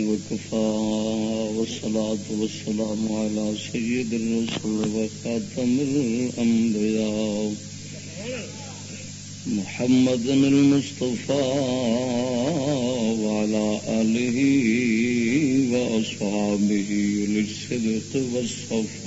وكفى والصلاة والسلام على سيد الرسل وخاتم الأنبياء. محمد المصطفى وعلى آله وأصحابه للصدق والصفاء.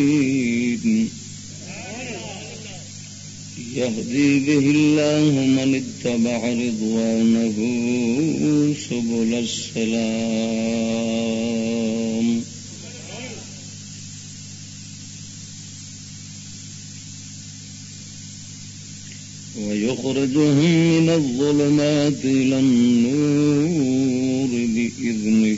يهدي به الله من اتبع رضوانه سبل السلام. ويخرجهم من الظلمات إلى النور بإذنه.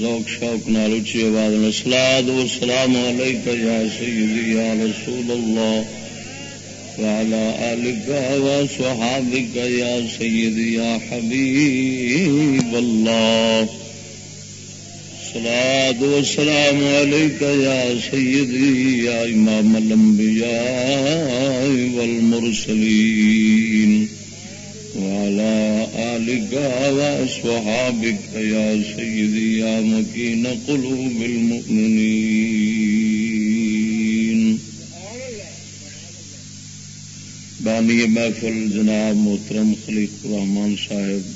ذوق شوق نال اچھی آواز میں، سلاد و سلام علیک یا سیدی، یا رسول اللہ وعلى آلك وصحابك يا سيدي يا حبيب الله صلاة والسلام عليك يا سيدي يا إمام الأنبياء والمرسلين وعلى آلك وصحابك يا سيدي يا مكين قلوب المؤمنين. بانی محفل جناب محترم خلیف الرحمان صاحب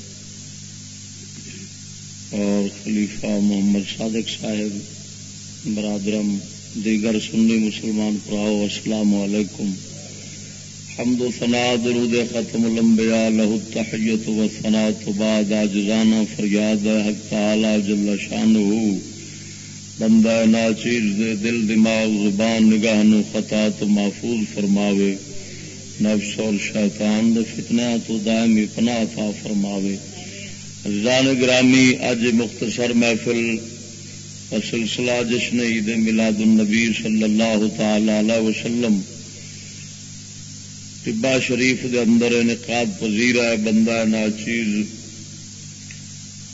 اور خلیفہ محمد صادق صاحب، برادرم، دیگر سنی مسلمان پراؤ، السلام علیکم۔ حمد و ثنا درود ختم الانبیاء لہو التحیت و ثنا تو بعد آجزانہ فریاد حق تعالی جل شانہ بندہ ناچیز دے دل دماغ زبان نگاہ نو خطا تو محفوظ فرماوے. نفس اور شیطان دے فتنہ تو دائمی پناہ تھا فرماوے. رضان گرامی اج مختصر محفل اور سلسلہ جشن عید میلاد النبی صلی اللہ تعالی علیہ وسلم طبا شریف دے اندر انعقاد پذیر ہے، بندہ ناچیز۔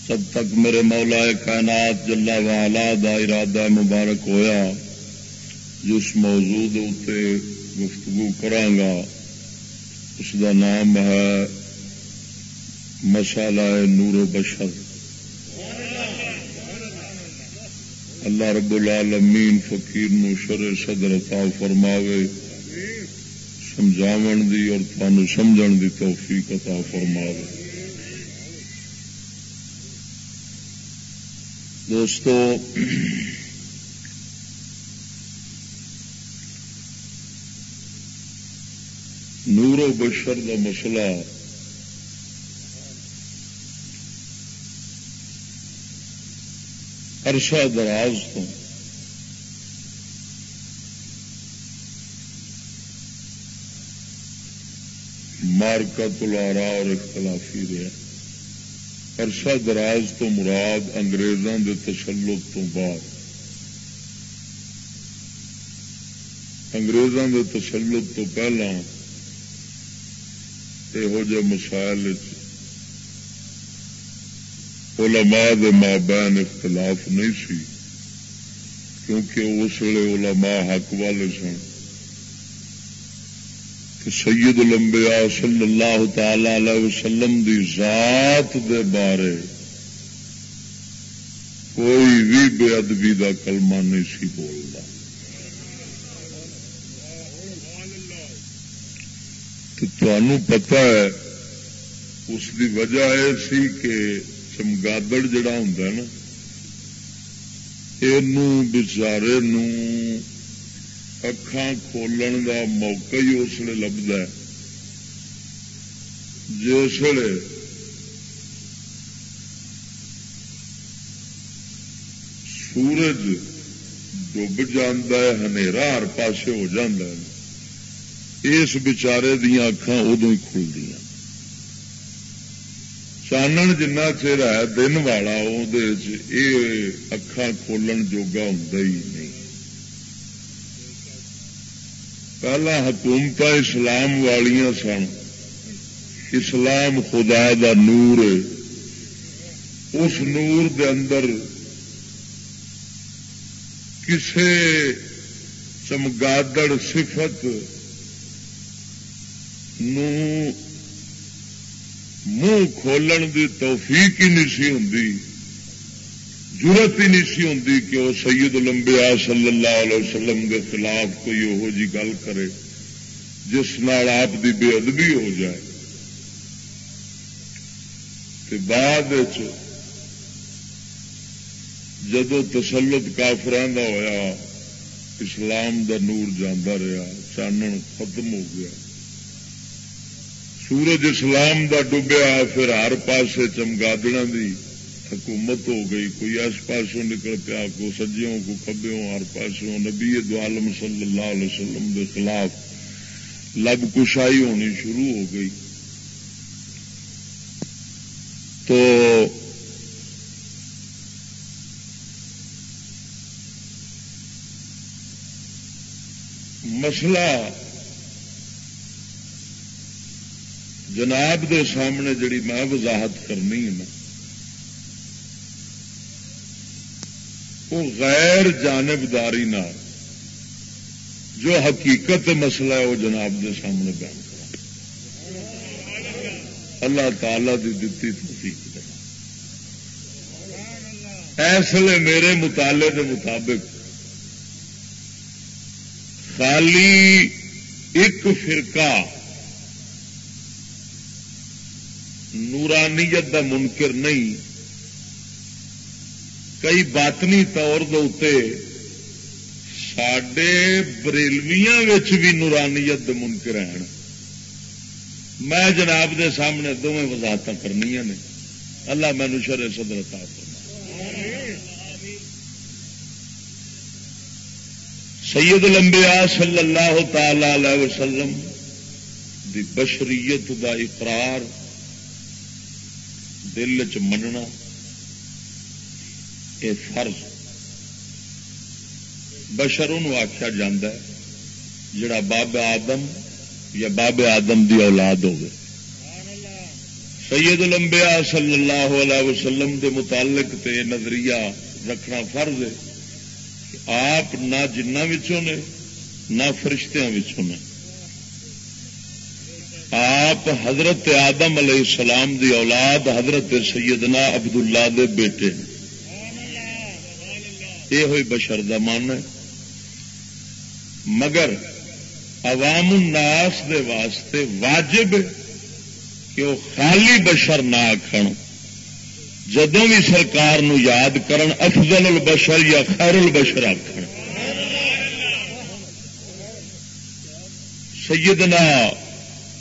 جب تک میرے مولا کائنات جلا والا دا ارادہ مبارک ہویا، جس موضوع اتنے گفتگو کرانگا اس کا نام ہے مسالہ نور و بشر۔ اللہ رب العالمین فقیر نو شر صدر عطا فرماوے۔ سمجھاون دی اور تھانو سمجھن دی توفیق عطا فرماوے۔ دوستو، نور و بشر کا مسئلہ عرصہ دراز تو۔ مارکا تلارا اور اختلافی رہا عرصہ دراز تو مراد انگریزوں کے تسلط تو بعد۔ انگریزوں کے تسلط تو پہلا یہو جہ مسائل علماء دے مابین اختلاف نہیں سی، کیونکہ اس ویلے علماء حق والے سن۔ سید الانبیاء صلی اللہ تعالی علیہ وسلم دی ذات دے بارے کوئی بھی بے ادبی کا کلمہ نہیں سی بولتا۔ تو پتا ہے اس کی وجہ یہ سی کہ چمگادڑ جڑا ہوں نا یہ بچارے اکھان کھولن کا موقع ہی اس لیے لبتا ہے جس ویلے سورج ڈب جا ہر پاسے ہو جا اس بچارے دیا اکھان ادو ہی کھل دیا چانن جنا چر ہے دن والا یہ اکھان کھولن جوگا ہوں ہی نہیں پہلا حکومت اسلام والیاں سن۔ اسلام خدا دا نور اس نور دے اندر کسے چمگادڑ صفت نو منہ کھولن دی توفیق ہی نہیں سی ہوں ضرورت ہی نہیں سی ہوں کہ وہ سید لمبیا صلی اللہ علیہ وسلم کے خلاف کوئی یہو جی گل کرے، جس نال آپ دی بے ادبی ہو جائے۔ بعد جدو تسلط کافران کا ہوا اسلام دا نور جانا رہا چانن ختم ہو گیا۔ سورج اسلام دا ڈبیا پھر ہر پاسے چمگادڑا دی حکومت ہو گئی، کوئی اس پاسوں نکل پیا کو سجیوں کو کبیوں ہر پاسوں نبی دعالم صلی اللہ علیہ وسلم کے خلاف لب کشائی ہونی شروع ہو گئی۔ تو مسئلہ جناب دے سامنے جڑی میں وضاحت کرنی ہے نا وہ غیر جانبداری نہ جو حقیقت مسئلہ ہے وہ جناب دے سامنے بیان اللہ تعالی دی دتی توفیق اس لیے میرے مطالعے کے مطابق خالی ایک فرقہ نورانیت دا منکر نہیں کئی باطنی طور سڈے بریلویاں بھی نورانیت منکر ہیں۔ میں جناب دے سامنے دونوں وضاحت کرنی نے۔ اللہ مینو شر صدر سید الانبیاء صلی اللہ تعالی علیہ وسلم دی بشریت دا اقرار دل چ مننا یہ فرض بشر ان آخیا جا جڑا باب آدم یا باب آدم دی اولاد ہوگی سید الانبیاء صلی اللہ علیہ وسلم دے متعلق تے نظریہ رکھنا فرض ہے کہ آپ نہ جنہ نے، نہ فرشتیاں نے۔ آپ حضرت آدم علیہ السلام دی اولاد حضرت سیدنا عبداللہ دے بیٹے یہ ہوئی بشر دا مان ہے۔ مگر عوام الناس دے واسطے واجب کہ وہ خالی بشر نہ آخر جدو بھی سرکار نو یاد کرن، افضل البشر یا خیر البشر آخر سیدنا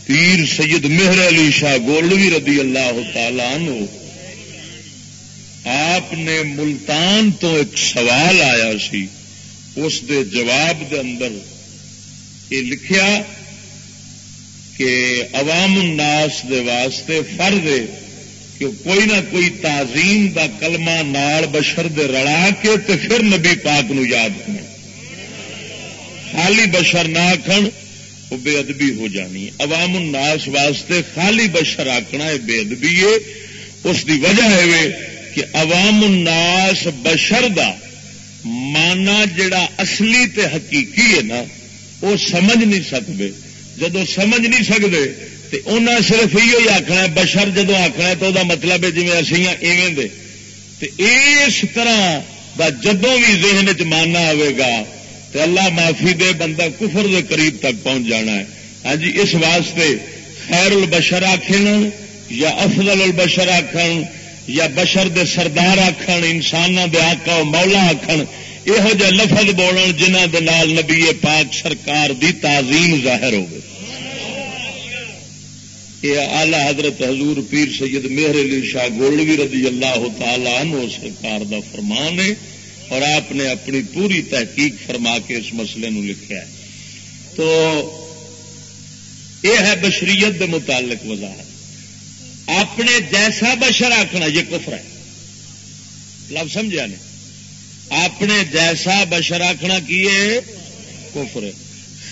پیر سید مہر علی شاہ گولوی رضی اللہ تعالی عنہ آپ نے ملتان تو ایک سوال آیا سی، اس دے جواب دے اندر یہ لکھیا کہ عوام الناس دے واسطے فرد ہے کہ کوئی نہ کوئی تعظیم دا کلمہ نال بشر دے رڑا کے تے پھر نبی پاک نو یاد کریں خالی بشر نہ آخن وہ بے ادبی ہو جانی۔ عوام الناس واسطے خالی بشر آکنا ہے بے ادبی ہے۔ اس دی وجہ ہے کہ عوام الناس بشر دا مانا جڑا اصلی تے حقیقی ہے نا، وہ سمجھ نہیں سکتے۔ جدو سمجھ نہیں سکتے تو انہیں صرف یہ آخنا بشر جدو آخنا تو وہ مطلب ہے جی اصل ہاں ایویں دے۔ اس طرح جدو بھی ذہن چ ماننا آئے گا تو اللہ معافی دے بندہ کفر دے قریب تک پہنچ جانا ہے۔ ہاں جی اس واسطے خیر البشر آخر یا افضل البشر آخر یا بشر دے سردار آخر انسان دے آقا و مولا آخر یہو جہ لفظ بولن جنہ دے نال نبی پاک سرکار دی تعظیم ظاہر ہوگی یہ آلہ حضرت حضور پیر سید مہر علی شاہ گولوی رضی اللہ تعالی عنہ سرکار دا فرمان ہے اور آپ نے اپنی پوری تحقیق فرما کے اس مسئلے نو لکھا ہے۔ تو یہ ہے بشریت کے متعلق وضاحت۔ اپنے جیسا بشر آخنا یہ کفر ہے۔ لفظ سمجھا نہیں اپنے جیسا بشر آخنا کی کفر ہے۔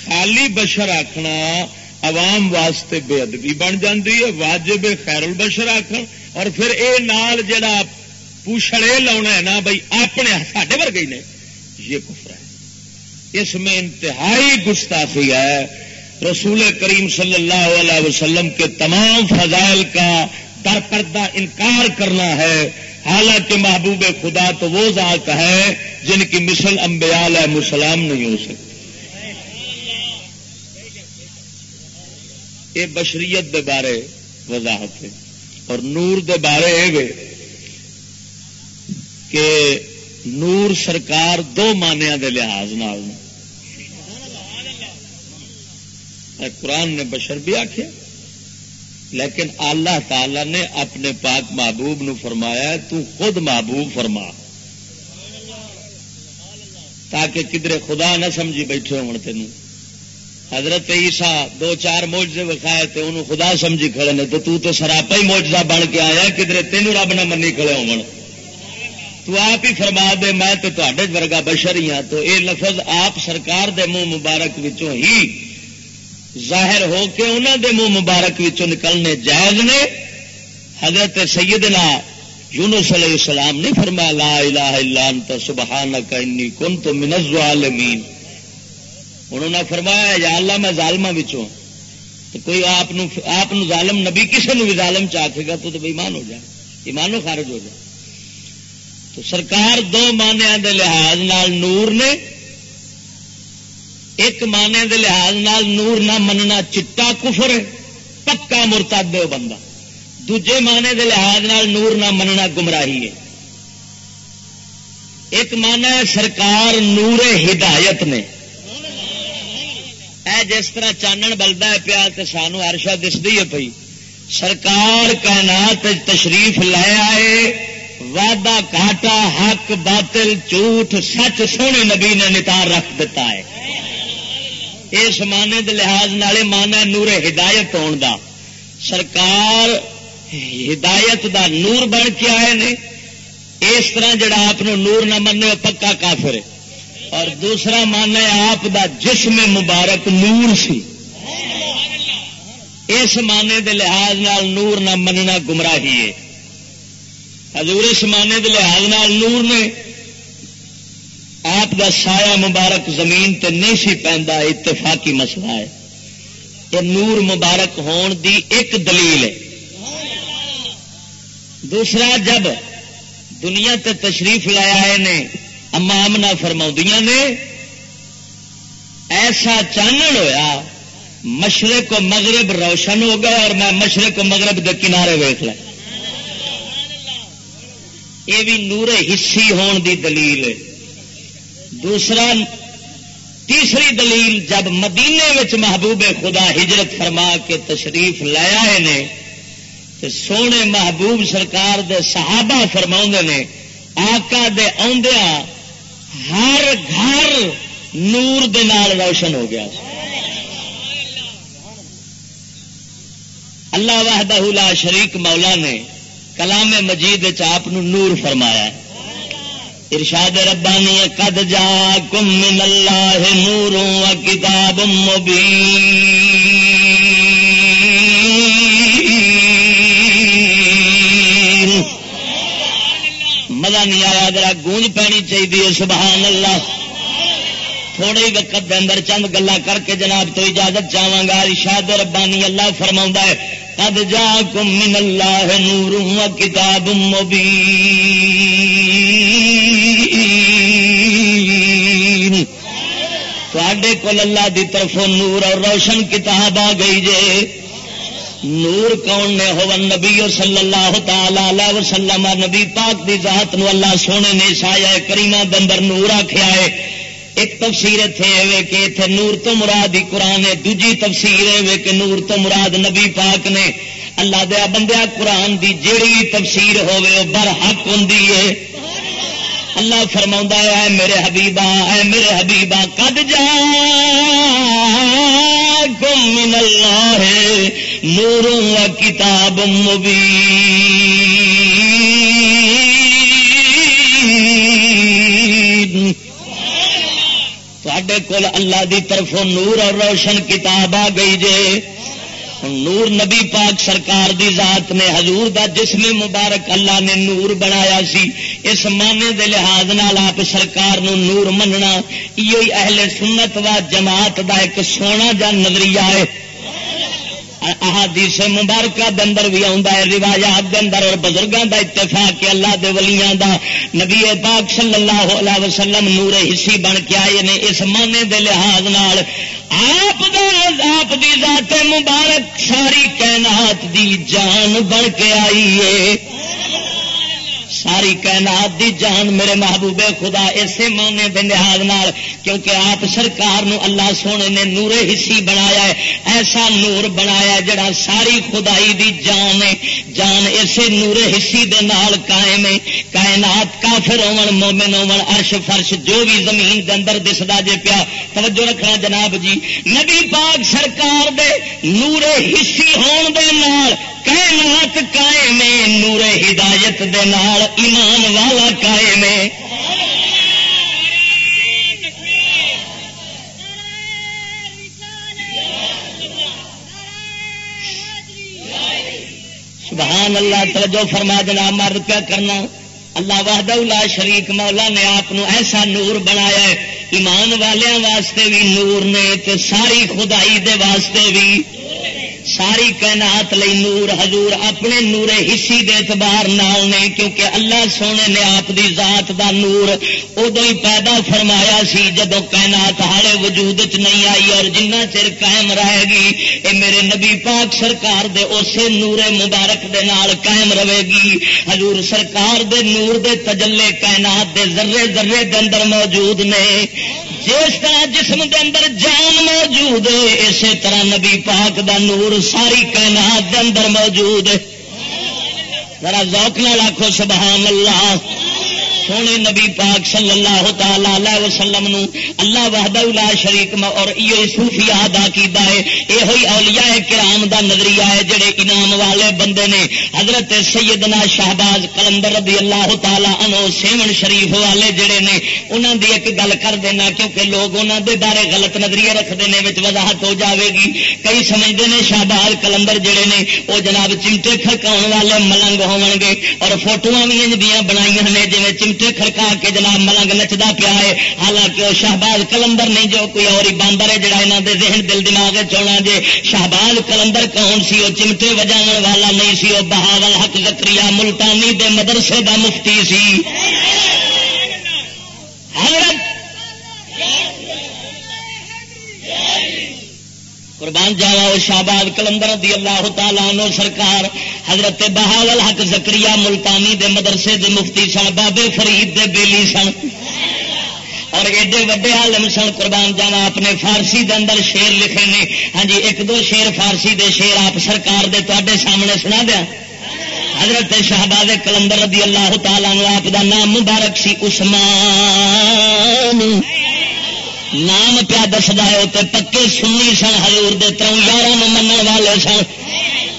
خالی بشر آخنا عوام واسطے بے ادبی بن جاتی ہے، واجب خیر البشر آخر اور پھر اے نال جڑا پوچھڑے لاؤنا ہے نا بھائی اپنے ساڈے ورگے نے، یہ کفر ہے۔ اس میں انتہائی گستاخی ہے۔ رسول کریم صلی اللہ علیہ وسلم کے تمام فضائل کا در پردہ انکار کرنا ہے۔ حالانکہ محبوب خدا تو وہ ذات ہے جن کی مثل امبیال ہے مسلام نہیں ہو سکتی۔ یہ بشریت دے بارے وضاحت ہے اور نور دے بارے یہ کہ نور سرکار دو مانیا دے لحاظ نال قرآن نے بشر بھی آخیا لیکن اللہ تعالی نے اپنے پاک محبوب نو فرمایا تو خود محبوب فرما۔ تاکہ کدھر خدا نہ سمجھی بیٹھے ہو تین حضرت عیسا دو چار موجے وکھائے تو انہوں خدا سمجھی کھڑے نے تو تو سراپا ہی موجدہ بن کے آیا کدھر تین رب نہ منی کھڑے ہو تو آپ ہی فرما دے، میں تو تے ورگا بشر ہی ہاں۔ تو یہ لفظ آپ سرکار دے منہ مبارک وچوں ہی ظاہر ہو کے انہوں دے منہ مبارک وچوں نکلنے جائز نے۔ حضرت سیدنا یونس علیہ السلام نے فرمایا، لا الہ الا انت، سبحانک انی کنت من الظالمین۔ انہوں نے فرمایا، یا اللہ، میں ظالما بچوں تو کوئی آپ آپ ظالم نبی کسی نے بھی ظالم چاہے گا تو تو ایمان ہو جائے۔ ایمانو خارج ہو جائے۔ تو سرکار دو مانیا دے لحاظ نال نور نے ایک مانے دے لحاظ نال نور نہ مننا چٹا کفر ہے، پکا مرتاد دے بندہ۔ دوجے مانے دے لحاظ نال نور نہ مننا گمراہی ہے۔ ایک مانا ہے سرکار نور ہدایت نے۔ اے جس طرح چانن بلدا ہے پیا تو سانو ارشا دستی ہے پی سرکار کائنات تشریف لے آئے، وعدہ کاٹا حق باطل، جھوٹ، سچ سونے نبی نے نتار رکھ دیتا ہے۔ اس مانے دے لحاظ نالے مانا نور ہدایت ہون دا۔ سرکار ہدایت دا نور بن کے آئے نے، اس طرح جڑا آپ نور نہ منے پکا کافر ہے۔ اور دوسرا مانا آپ دا جسم مبارک نور سی۔ اس مانے دے لحاظ نال نور نہ مننا گمراہی ہے۔ حضور اس مانے دے لحاظ نال نور نے آپ دا سایہ مبارک زمین تے نہیں سی پہنتا اتفاقی مسئلہ ہے۔ یہ نور مبارک ہون دی ایک دلیل ہے۔ دوسرا، جب دنیا تے تشریف لایا ہے نے، اما امنا فرما نے، ایسا چانن ہویا، مشرق و مغرب روشن ہو گئے اور میں مشرق و مغرب کے کنارے ویخ لیا۔ یہ بھی نور ہسی ہون دی دلیل ہے۔ دوسرا، تیسری دلیل جب مدینے محبوب خدا ہجرت فرما کے تشریف لے نے تو سونے محبوب سرکار دے صحابہ فرما نے، آقا دے آدھا ہر گھر نور دے نال روشن ہو گیا اللہ وحدہ لا شریک مولا نے کلام مجید چاپ نور فرمایا۔ ہے ارشاد ربانی قد جا کم من اللہ نور و کتاب مبین۔ مزہ نہیں آیا، ذرا گونج پینی چاہیے، سبحان اللہ۔ تھوڑے ہی وقت اندر چند گلا کر کے جناب تو اجازت چاہوں گا۔ ارشاد ربانی اللہ فرما ہے قد جا کم من اللہ نور و کتاب تھے کول اللہ دی طرف نور اور روشن کتاب آ گئی جے۔ نور کون نے ہو نبی صلی اللہ تعالی وسلم، نبی پاک دی ذات نو اللہ سونے نے سایا کریمہ دندر نور آخیا ہے۔ ایک تفسیر اتنے کہ اتنے نور تو مراد ہی قرآن ہے، دوجی تفسیر ہے کہ نور تو مراد نبی پاک نے۔ اللہ دیا بندیا قرآن دی جیڑی تفسیر ہوے وہ بر حق ہوں اللہ فرما ہے میرے حبیبا، اے میرے حبیبا کد جا من اللہ ہے نور و کتاب مبی سڈے کول اللہ دی طرفوں نور اور روشن کتاب آ گئی جے۔ نور نبی پاک سرکار دی ذات نے، حضور دا جسم مبارک اللہ نے نور بنایا سی۔ اس معنی دے لحاظ نال آپ سرکار نو نور مننا یہ اہل سنت و جماعت دا ایک سونا جا نظریہ ہے۔ احادیث مبارکہ دے اندر بھی آتا ہے، روایات دے اندر اور بزرگوں دا اتفاق کہ اللہ دے ولیاں دا، نبی پاک صلی اللہ علیہ وسلم نور حصی بن کے آئے نے اس معنی دے لحاظ نال، آپ آپ دی ذات مبارک، ساری کائنات دی جان بن کے آئی ہے۔ ساری کائنات دی جان میرے محبوب خدا اسے مانے دے لحاظ نال، کیونکہ آپ سرکار نو اللہ سونے نے نورے حصی بنایا ہے، ایسا نور بنایا جڑا ساری خدائی دی جان ہے۔ جان اسے نورے حصی دے نال قائم ہے۔ کائنات کافر ہون، مومن ہون، عرش فرش جو بھی زمین دے اندر دسدا جے پیا۔ توجہ رکھنا جناب جی نبی پاک سرکار دے نورے حصی ہون دے نال کائنات قائم نور ہدایت دے نال، ایمان والا قائم سبحان اللہ، توجہ فرما جناب مرد کیا کرنا۔ اللہ وحدہ لا شریک مولا نے آپ ایسا نور بنایا ہے۔ ایمان والوں واسطے بھی نور نے، تے ساری خدائی دے واسطے بھی۔ ساری کائنات لئی نور، حضور اپنے نور حصی دے اعتبار نال نے، کیونکہ اللہ سونے نے آپ دی ذات دا نور ادو ہی پیدا فرمایا سی، جدو کائنات ہالے وجود چ نہیں آئی اور جنہ چر قائم رہے گی، اے میرے نبی پاک سرکار دے اسے نور مبارک دے نال قائم رہے گی۔ حضور سرکار دے نور دے تجلے کائنات دے ذرے ذرے دے اندر موجود نے۔ جس طرح جسم دے اندر جان موجود ہے، اسی طرح نبی پاک دا نور ساری کائنات دے اندر موجود ہے۔ ذرا ذوق نہ لاکھو سبحان اللہ۔ سونے نبی پاک صلی اللہ تعالی علیہ وسلم نو اللہ وحدہ لا شریک اور یہ صوفی ادا کیتا ہے۔ یہ ہوئی اولیاء کرام دا نظریہ ہے جڑے انعام والے بندے نے۔ حضرت سیدنا شہباز کلندر رضی اللہ تعالی عنہ سیون شریف والے جڑے نے، انہاں دی ایک گل کر دینا کیونکہ لوگ انہاں دے بارے غلط نظریہ رکھتے ہیں وچ وضاحت ہو جاوے گی۔ کئی سمجھتے ہیں شہباز کلندر جڑے نے، وہ جناب چمٹے کھڑکاؤ والے ملنگ ہون گے۔ اور فوٹو بھی انج دیاں بنائی نے جی چمٹے کھڑکا کے جناب ملنگ نچتا پیا ہے۔ حالانکہ وہ شہباز کلندر نہیں، جو کوئی اور باندر ہے جڑا یہاں دے ذہن، دل، دماغ چونا جے۔ شہباز کلندر کون سی؟ وہ چمٹے وجا والا نہیں سی، وہ بہاول حق زکری ملتانی دے مدرسے دا مفتی سی۔ قربان جاوا شہباد کلندر دی اللہ تعالیٰ نو سرکار، حضرت بہاول حق زکری ملتانی دے مدرسے دے مفتی سن، بابے فرید دے بیلی سن۔ اور ایڈے وڈے عالم سن، قربان جاوا اپنے فارسی دے اندر شیر لکھے نے۔ ہاں جی ایک دو شیر فارسی دے شیر آپ سرکار دے تے سامنے سنا دیا۔ حضرت شہباد کلندر رضی اللہ تعالیٰ نو آپ دا نام مبارک سی، عثمان۔ نام پیا دستا ہے تو پکے سنی سن ہزور دے تروں یار من والے سن۔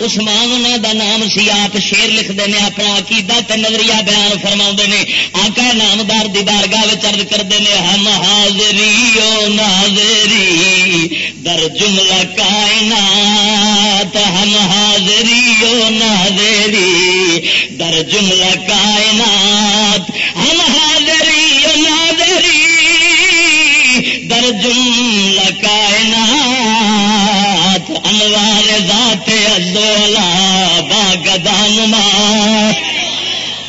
اسمان انہوں دا نام سی، آپ شیر لکھتے ہیں اپنا عقیدہ تے نظریہ بیان فرما نے۔ آقا نامدار دی بارگاہ چرد کرتے ہیں ہم حاضری او ناظری، در جملہ کائنات، ہم حاضری او ناظری، در جملہ کائنات، ہم انوار ذات ازولا باغدان ماں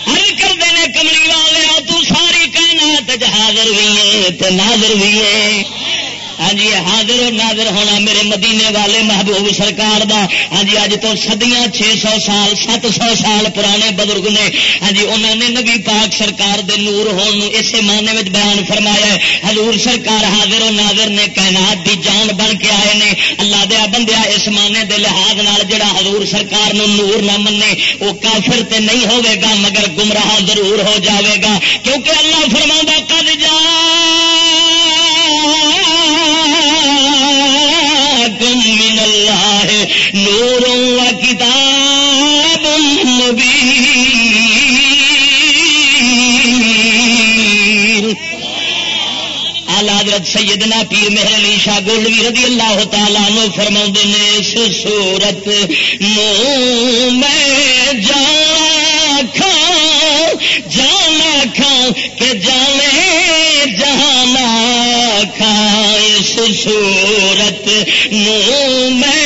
ہر کرتے ہیں کملی والے تو ساری کائنات حاضر بھی ہے تو ناظر بھی ہے۔ ہاں جی حاضر و ناظر ہونا میرے مدینے والے محبوب سرکار دا۔ ہاں جی اج تو سدیاں چھ سو سال، سات سو سال پرانے بزرگ نے ہاں جی انہوں نے نبی پاک سرکار دے نور ہون اسے معنی میں بیان فرمایا ہے۔ حضور سرکار حاضر و ناظر نے کائنات دی جان بن کے آئے نے۔ اللہ دیا بندیا اس معنی دے لحاظ نال جڑا حضور سرکار نو نور نہ منے وہ کافر تے نہیں ہوے گا، مگر گمراہ ضرور ہو جاوے گا۔ کیونکہ اللہ فرما کد جا نور و کتاب مبین۔ حضرت سیدنا پیر مہر علی شاہ گولوی رضی اللہ تعالیٰ نو فرما نے، اس سورت نو میں جانا کھا جانا کھا، کہ جانے جانا کھا۔ اس سورت نو میں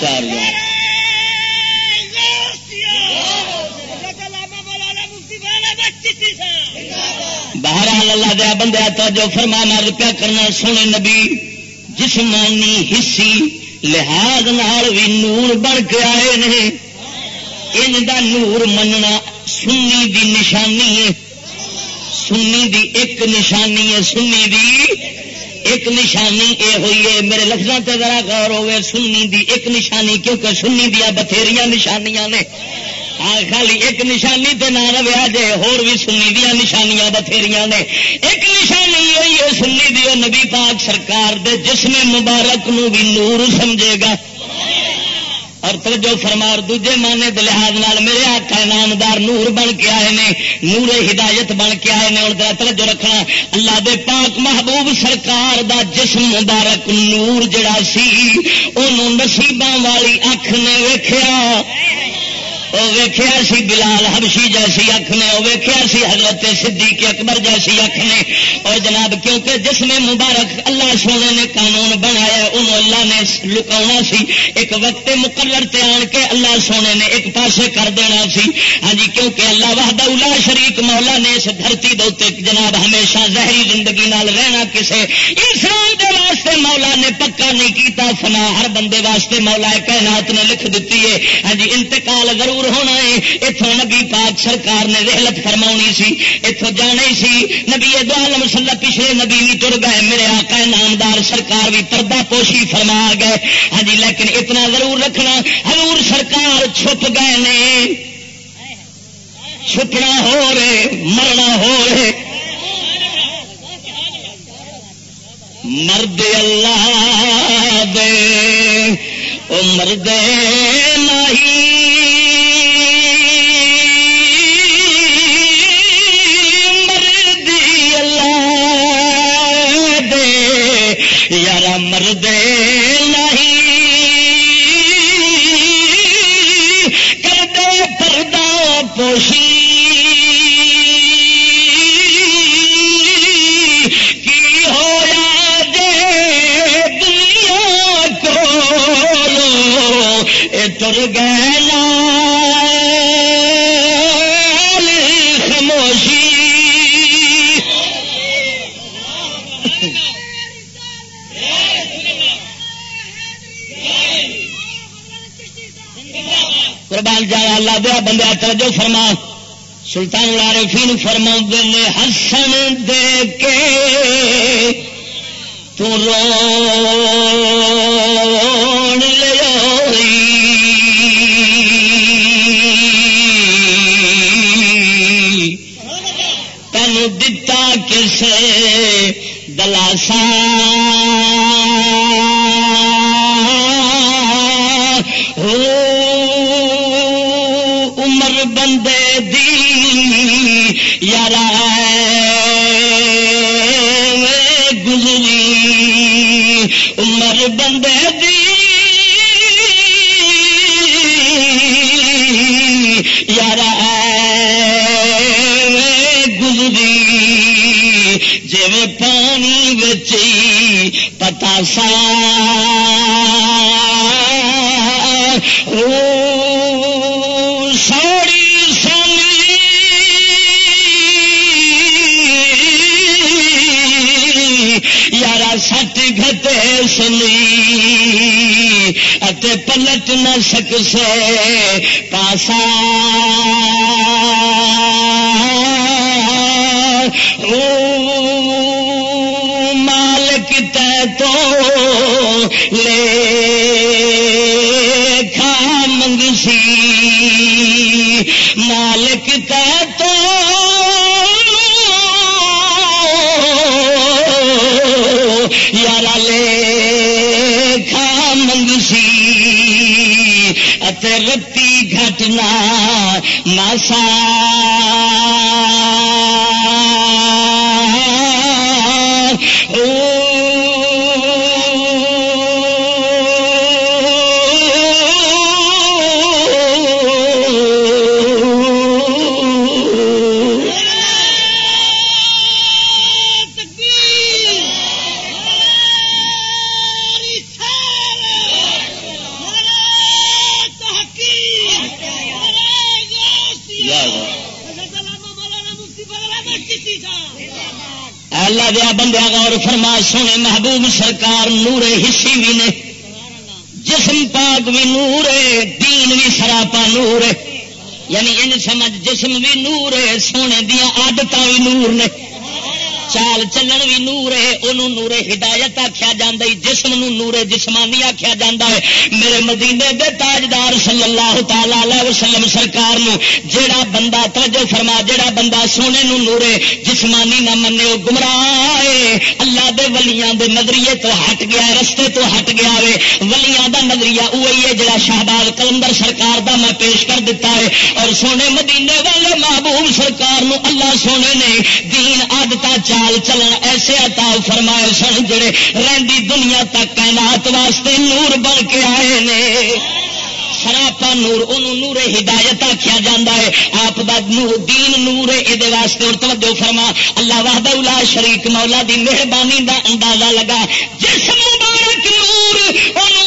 چار بہرحال اللہ دیا بندہ تو جو فرما مار پیا کرنا سونے نبی، جسمانی حصی لحاظ نال بھی نور بن کے آئے نے ان دا نور مننا سنی دی نشانی ہے۔ سنی دی ایک نشانی ہے، سنی دی ایک نشانی اے ہوئی ہے میرے لفظوں تے ذرا غور ہوئے سنی دی ایک نشانی، کیونکہ سنی دیا بتھیریاں نشانیاں نے۔ خالی ایک نشانی تے نہ رہا جے ہور بھی سنی دیا نشانیاں بتھیریاں نے۔ ایک نشانی ہوئی ہے سنی دیو نبی پاک سرکار دے جسم مبارک نو بھی نور سمجھے گا۔ اور توجہ فرمار دوجے مانے دے لحاظ نال میرے آقا نامدار نور بن کے آئے نے، نور ہدایت بن کے آئے نے، اور توجہ رکھنا، اللہ دے پاک محبوب سرکار دا جسم مبارک نور جڑا سی انہوں نصیباں والی اکھ نے ویکھیا۔ وہ ویخیا سی بلال حبشی جیسی اکھ نے وہ ویخیا سی حضرت صدیق اکبر جیسی اکھ نے۔ اور جناب، کیونکہ جس میں مبارک اللہ سونے نے قانون بنایا انہوں اللہ نے لکاؤنا سی۔ ایک وقت مقرر تے آن کے اللہ سونے نے ایک پاسے کر دینا سی۔ ہاں جی کیونکہ اللہ وحدہ اللہ شریک مولا نے اس دھرتی دے جناب ہمیشہ زہری زندگی نال رہنا کسے۔ انسان دے واسطے مولا نے پکا نہیں کیتا، فنا ہر بندے واسطے مولا کائنات نے لکھ دیتی ہے۔ ہاں جی انتقال ضرور دور ہونا ہے۔ اتوں نبی پاک سرکار نے رحلت فرما سی۔ اتوں جانے سی۔ نبی دعالم صلی پچھلے نبی بھی تر گئے۔ میرے آقا نامدار سرکار بھی پردہ پوشی فرما گئے۔ ہاں جی لیکن اتنا ضرور رکھنا۔ حضور سرکار چھپ گئے نے۔ چھپنا ہو رہے، مرنا ہو رہے۔ مرد اللہ دے او مرد نہیں۔ یار مرد نہیں کر دے پردہ پوشی کی ہو دے دنیا کو تر گئے قربان جانا اللہ دیا بندہ توجہ فرما۔ سلطان العارفین فرما نے ہسن دے کے تو رو تین دتا کسے دل پلٹ سک سے پاسا دیا نور نے چال چلن بھی نور ہے انہوں نور ہدایت آخیا جا جسم نو نور جسمانی آخیا جا میرے مدینے دے تاجدار صلی اللہ تعالی وسلم سرکار نو جیڑا بندہ توجہ فرما، جیڑا بندہ سونے نو نورے جسمانی نہ منے وہ گمراہ اللہ دے ولیاں دے نظریے تو ہٹ گیا رستے تو ہٹ گیا وے ولیاں دا نظریہ وہی ہے جڑا شہباز کلندر سرکار دا میں پیش کر دیتا ہے۔ اور سونے مدینے والے محبوب سرکار نو اللہ سونے نے دین آدتا چاہ چال چلن، ایسے عطا فرمائے سن جڑے رہی دنیا تک کائنات واسطے نور بن کے آئے نے۔ سراپا نور ان نور ہدایت آخیا جا ہے۔ آپ دا نور، دین نور یہ واسطے اور توجہ فرما۔ اللہ وحد الا شریک، مولا دی مہربانی دا اندازہ لگا۔ جس مبارک نور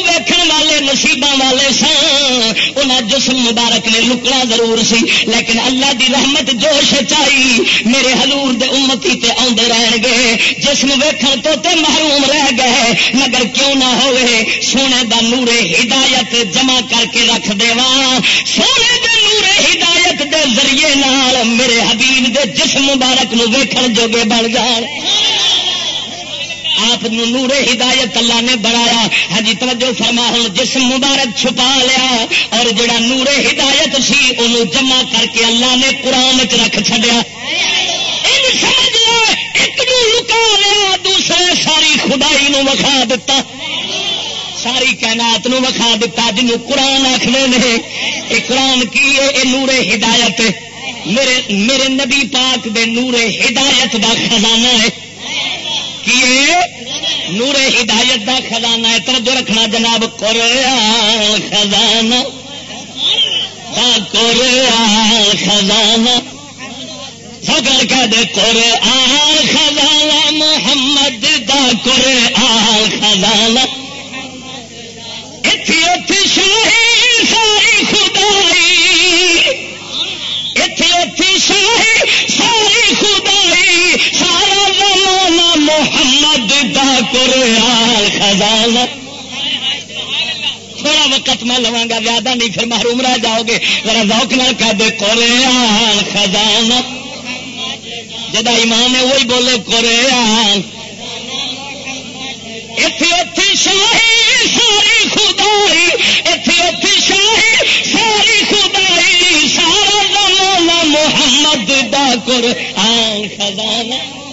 ویکھن والے نصیبہ والے سن۔ جسم مبارک نے لکنا ضرور سی۔ لیکن اللہ دی رحمت جوش چائی میرے ہلور دے امتی تے آدھے رہن گے۔ جسم ویکھن تو تے محروم رہ گئے۔ مگر کیوں نہ ہوئے؟ سونے دا نور ہدایت جمع کر کے رکھ دے سونے دے نور ہدایت دے ذریعے نال میرے حبیب دے جسم مبارک نو ویکھن جوگے بن جان۔ آپ نور ہدایت اللہ نے بڑھایا ہاں جی توجہ فرما، ہوں جسم مبارک چھپا لیا اور جڑا نور ہدایت سی انہوں جمع کر کے اللہ نے قرآن چ رکھ چڈیا سمجھ لو ایک نو لکا لیا، دوسرے ساری خدائی نو وکھا دتا۔ ساری کائنات نو وکھا دتا جنوں قرآن آخر نے۔ یہ قرآن کی ہے؟ یہ نور ہدایت۔ میرے میرے نبی پاک دے نور ہدایت دا خزانہ ہے۔ کیے نور ہدایت دا خزانہ ہے۔ توجہ رکھنا جناب قرآن خزانہ۔ ہاں، دا قرآن خزانہ۔ سگر کہہ دے قرآن خزانہ۔ محمد دا قرآن خزانہ۔ اتھی اتھی شاہی، ساری خدائی۔ اتھی اتھی شاہی دا خزانہ۔ تھوڑا وقت میں لوا گا، زیادہ نہیں، پھر محروم رہ جاؤ گے۔ ذرا ذوق نہ کہہ دے قرآن خزانہ۔ جدا ایمان ہے، وہی بولے قرآن اتھی اتھی شاہی، ساری خدائی۔ اتھی اتھی شاہی، ساری خدائی۔ سارا زمانہ محمد دا قرآن خزانہ۔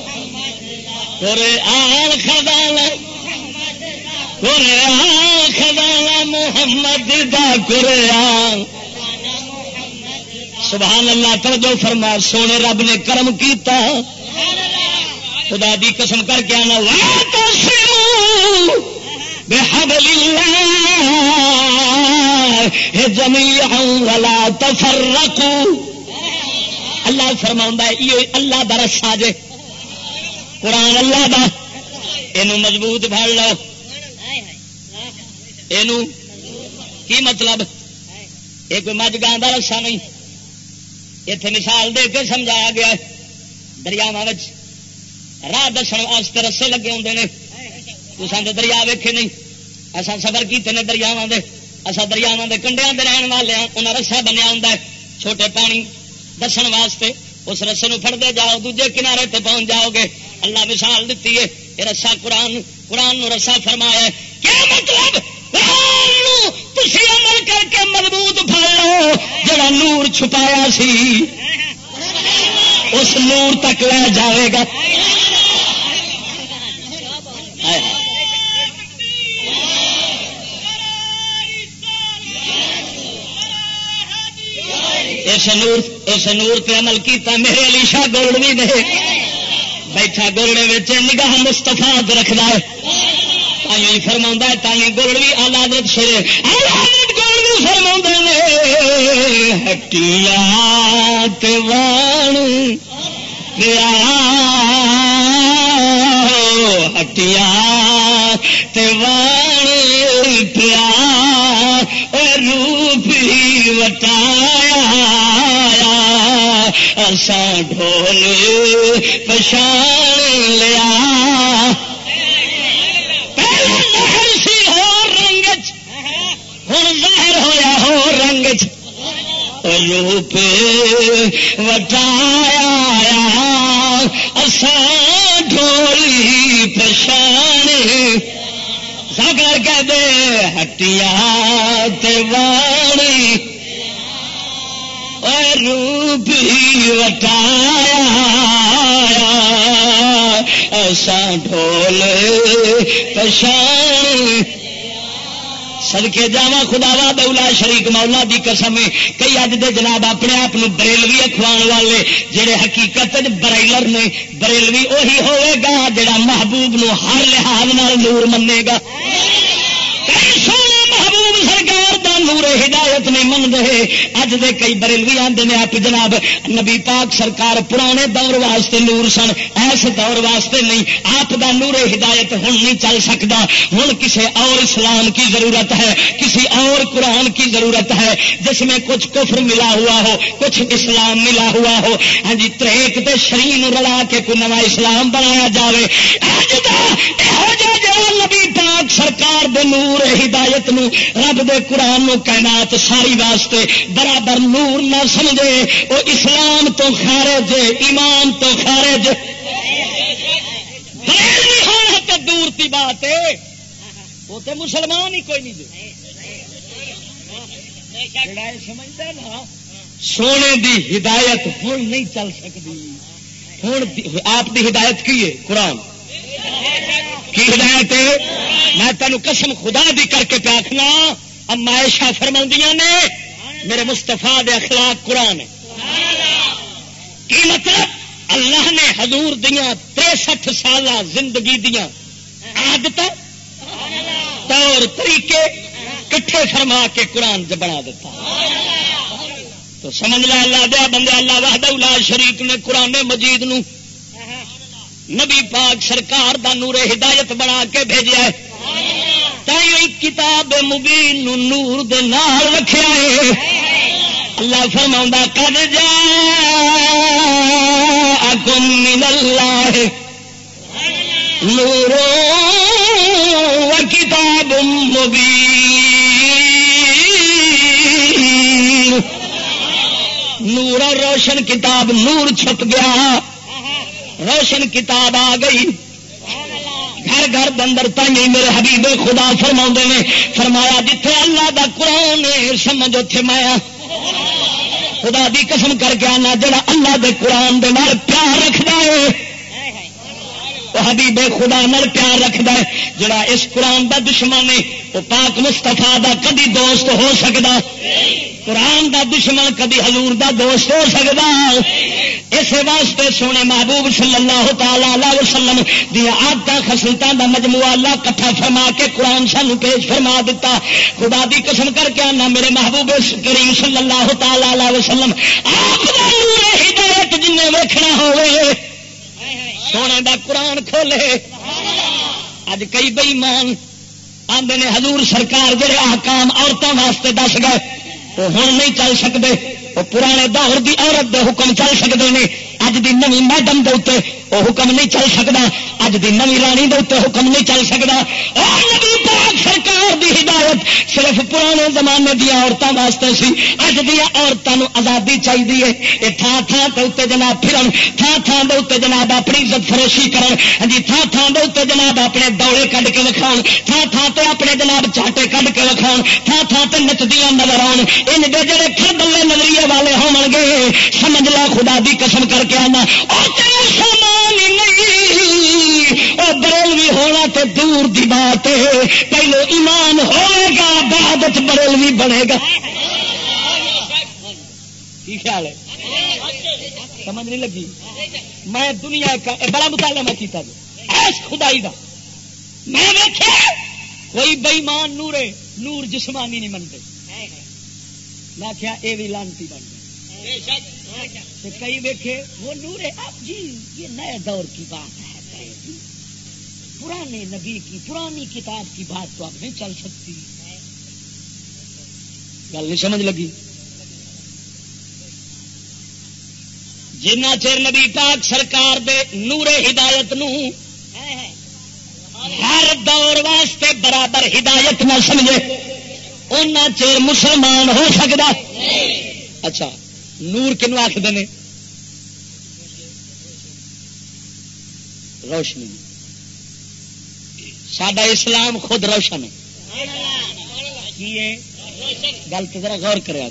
محمد دا سبحان اللہ، توجہ فرما، سونے رب نے کرم کیتا۔ خدا دی قسم کر کے آنا وا تو بحبل اللہ جميعا ولا تفرقوا۔ اللہ فرما یہ اللہ دا رسا قرآن اللہ دا۔ یہ مضبوط پڑ لو یہ کی مطلب؟ یہ کوئی مجھ گان کا رسا نہیں۔ اتنے مثال دے کے سمجھایا گیا دریاوا راہ دسن واسطے رسے لگے ہوں نے۔ تو دریا ویکھے نہیں۔ اصا سفر کیتے دریاوا دے۔ اصا دریاوا کے کنڈیا کے رہن والے ہاں۔ انہیں رسا بنیا ہوں چھوٹے پانی دسن واسطے۔ اس رسے فٹتے جاؤ، دوجے کنارے تے پہنچ جاؤ گے۔ اللہ مثال دیتی ہے یہ رسا قرآن قرآن نو رسا فرمایا کیا مطلب؟ تھی عمل کر کے مضبوط پڑ لو، جڑا نور چھپایا سی۔ اس نور تک لے جاوے گا۔ اس نور اس نور پہ عمل کیتا، میرے علی شاہ گولڈ بھی نہیں بیٹھا گولڑے نگاہ مستفا رکھتا ہے۔ فرما تھی گولڑ بھی آلادت شیر آلادت گول بھی فرما نے ہٹیا پیا ہٹیا وان پیا روپی وٹایا۔ اسا ڈھول پچھان لیا۔ ہوں ظاہر ہوا ہو رنگ روپ وٹایا اسان ڈھولی پچھان سگر کہ دے، ہٹیا تانی روپ وٹایا اسان ڈھول پچھان سدکے جا خدا وا دولا شریک مولا دی قسم کئی اج دے جناب اپنے آپ بریلوی اخوان والے، جڑے حقیقت برائلر نے، بریلوی اہی ہوئے گا جڑا محبوب نو ہر لحاظ نور منے گا۔ نور ہدایت نہیں من رہے۔ اج دے کئی بریلوی آتے ہیں آپ جناب، نبی پاک سرکار پرانے دور واسطے نور سن ایس دور واسطے نہیں۔ آپ دا نور ہدایت ہوں نہیں چل سکتا ہوں کسی اور اسلام کی ضرورت ہے، کسی اور قرآن کی ضرورت ہے۔ جس میں کچھ کفر ملا ہوا ہو، کچھ اسلام ملا ہوا ہو۔ ہاں جی تریک تے شرین رلا کے کوئی نوا اسلام بنایا جائے نبی پاک سرکار دے نور ہدایت نو، رب دے قرآن نو کائنات ساری واسطے برابر نور نہ سمجھے، وہ اسلام تو خارج، ایمان تو خارج۔ تو دور کی بات ہے۔ وہ تو مسلمان ہی کوئی نہیں سمجھتا نا، سونے دی ہدایت ہوں نہیں چل سکتی۔ ہوں آپ دی ہدایت کی ہے؟ قرآن۔ کی ہدایت ہے؟ میں تینوں قسم خدا دی کر کے پیاکھنا امائشا فرما نے، میرے مستفا دے اخلاق قرآن کی مطلب؟ اللہ نے حضور دیا تریسٹھ سال زندگی دیا آدت طور طریقے کٹھے فرما کے قرآن بنا دیتا۔ تو سمجھ لا اللہ دیا بندے، اللہ وحدہ شریف نے قرآن مجید نو نبی پاک سرکار دا نور ہدایت بنا کے بھیجا کتاب مبین نور دے نال رکھا ہے اللہ فرما کر جا من اللہ نور و کتاب مبین نور، روشن کتاب، نور چھپ گیا۔ روشن کتاب آ گئی۔ گھر گھر بندر تھی میرے حبیب خدا فرما نے، فرمایا جتھے اللہ دا قرآن سمجھ اتے مایا خدا دی قسم کر کے آنا، جڑا اللہ دے قرآن دے نال پیار رکھتا ہے حبیب خدا نال پیار رکھد ہے۔ جڑا اس قرآن دا دشمن ہے، وہ پاک مستفا دا کدی دوست ہو سکتا قرآن دا دشمن کدی حضور دا دوست ہو سکتا اس واسطے سونے محبوب صلی اللہ تعالی وسلم دیا آدت خسلتوں دا مجموعہ اللہ کٹھا فرما کے قرآن سانو پیش فرما دیتا خدا دی قسم کر کے آنا میرے محبوب کریم صلی اللہ تعالی وسلم، آپ ہدایت جن ویکنا ہوئے۔ سونے دا قرآن کھولے۔ اج کئی بئی مان آدھے نے حضور سرکار جڑے آکام عورتوں واسطے دس گئے۔ وہ ہوں نہیں چل سکتے وہ پرانے دور کی عورت دے حکم چل سکتے ہیں اج دی نوی میڈم دے اتنے وہ حکم نہیں چل سکتا اج دی نوی رانی دے اتنے حکم نہیں چل سکتا نبی پاک سرکار دی ہدایت صرف پرانے زمانے دیا عورتوں واسطے سی۔ اج دیا عورتوں آزادی چاہیے یہ تھان تھان کے اتنے جناب پھرن تھان تھان کے اتنے جناب اپنی عزت فروشی کرن۔ ہاں جی تھان تھان کے اتنے جناب اپنے دورے کھ کے وکھاؤ تھان تھان تے اپنے جناب چاٹے کھ کے وکھاؤ تھان تھان تے نچدیاں نظر آن۔ ان جڑے کھر بلے نظریے والے ہو گے سمجھ لا خدا دی قسم کر کے آنا سامان نہیں۔ وہ بریلوی ہونا تے دور دی بات ہے۔ پہلو ایمان ہوئے گا، بعد بریلوی بنے گا۔ کی خیال ہے؟ سمجھ نہیں لگی؟ میں دنیا کا بڑا مطالعہ میں کیتا جی۔ ایس خدائی دا۔ میں دیکھے کوئی بئیمان نورے نور جسمانی نہیں منتے۔ میں کیا یہ بھی لانتی بن گئے۔ کئی دیکھے وہ نور اب جی یہ نئے دور کی بات ہے جی۔ پرانے نبی کی، پرانی کتاب کی بات تو اب نہیں چل سکتی۔ گل نہیں سمجھ لگی؟ جنا چیر نبی پاک سرکار دے نور ہدایت نو ہر دور واسطے برابر ہدایت نہ سمجھے ان چیر مسلمان ہو سکتا اچھا۔ نور کنو آخر نے؟ روشنی۔ سڈا اسلام خود روشن ہے۔ گل تو ذرا غور کرے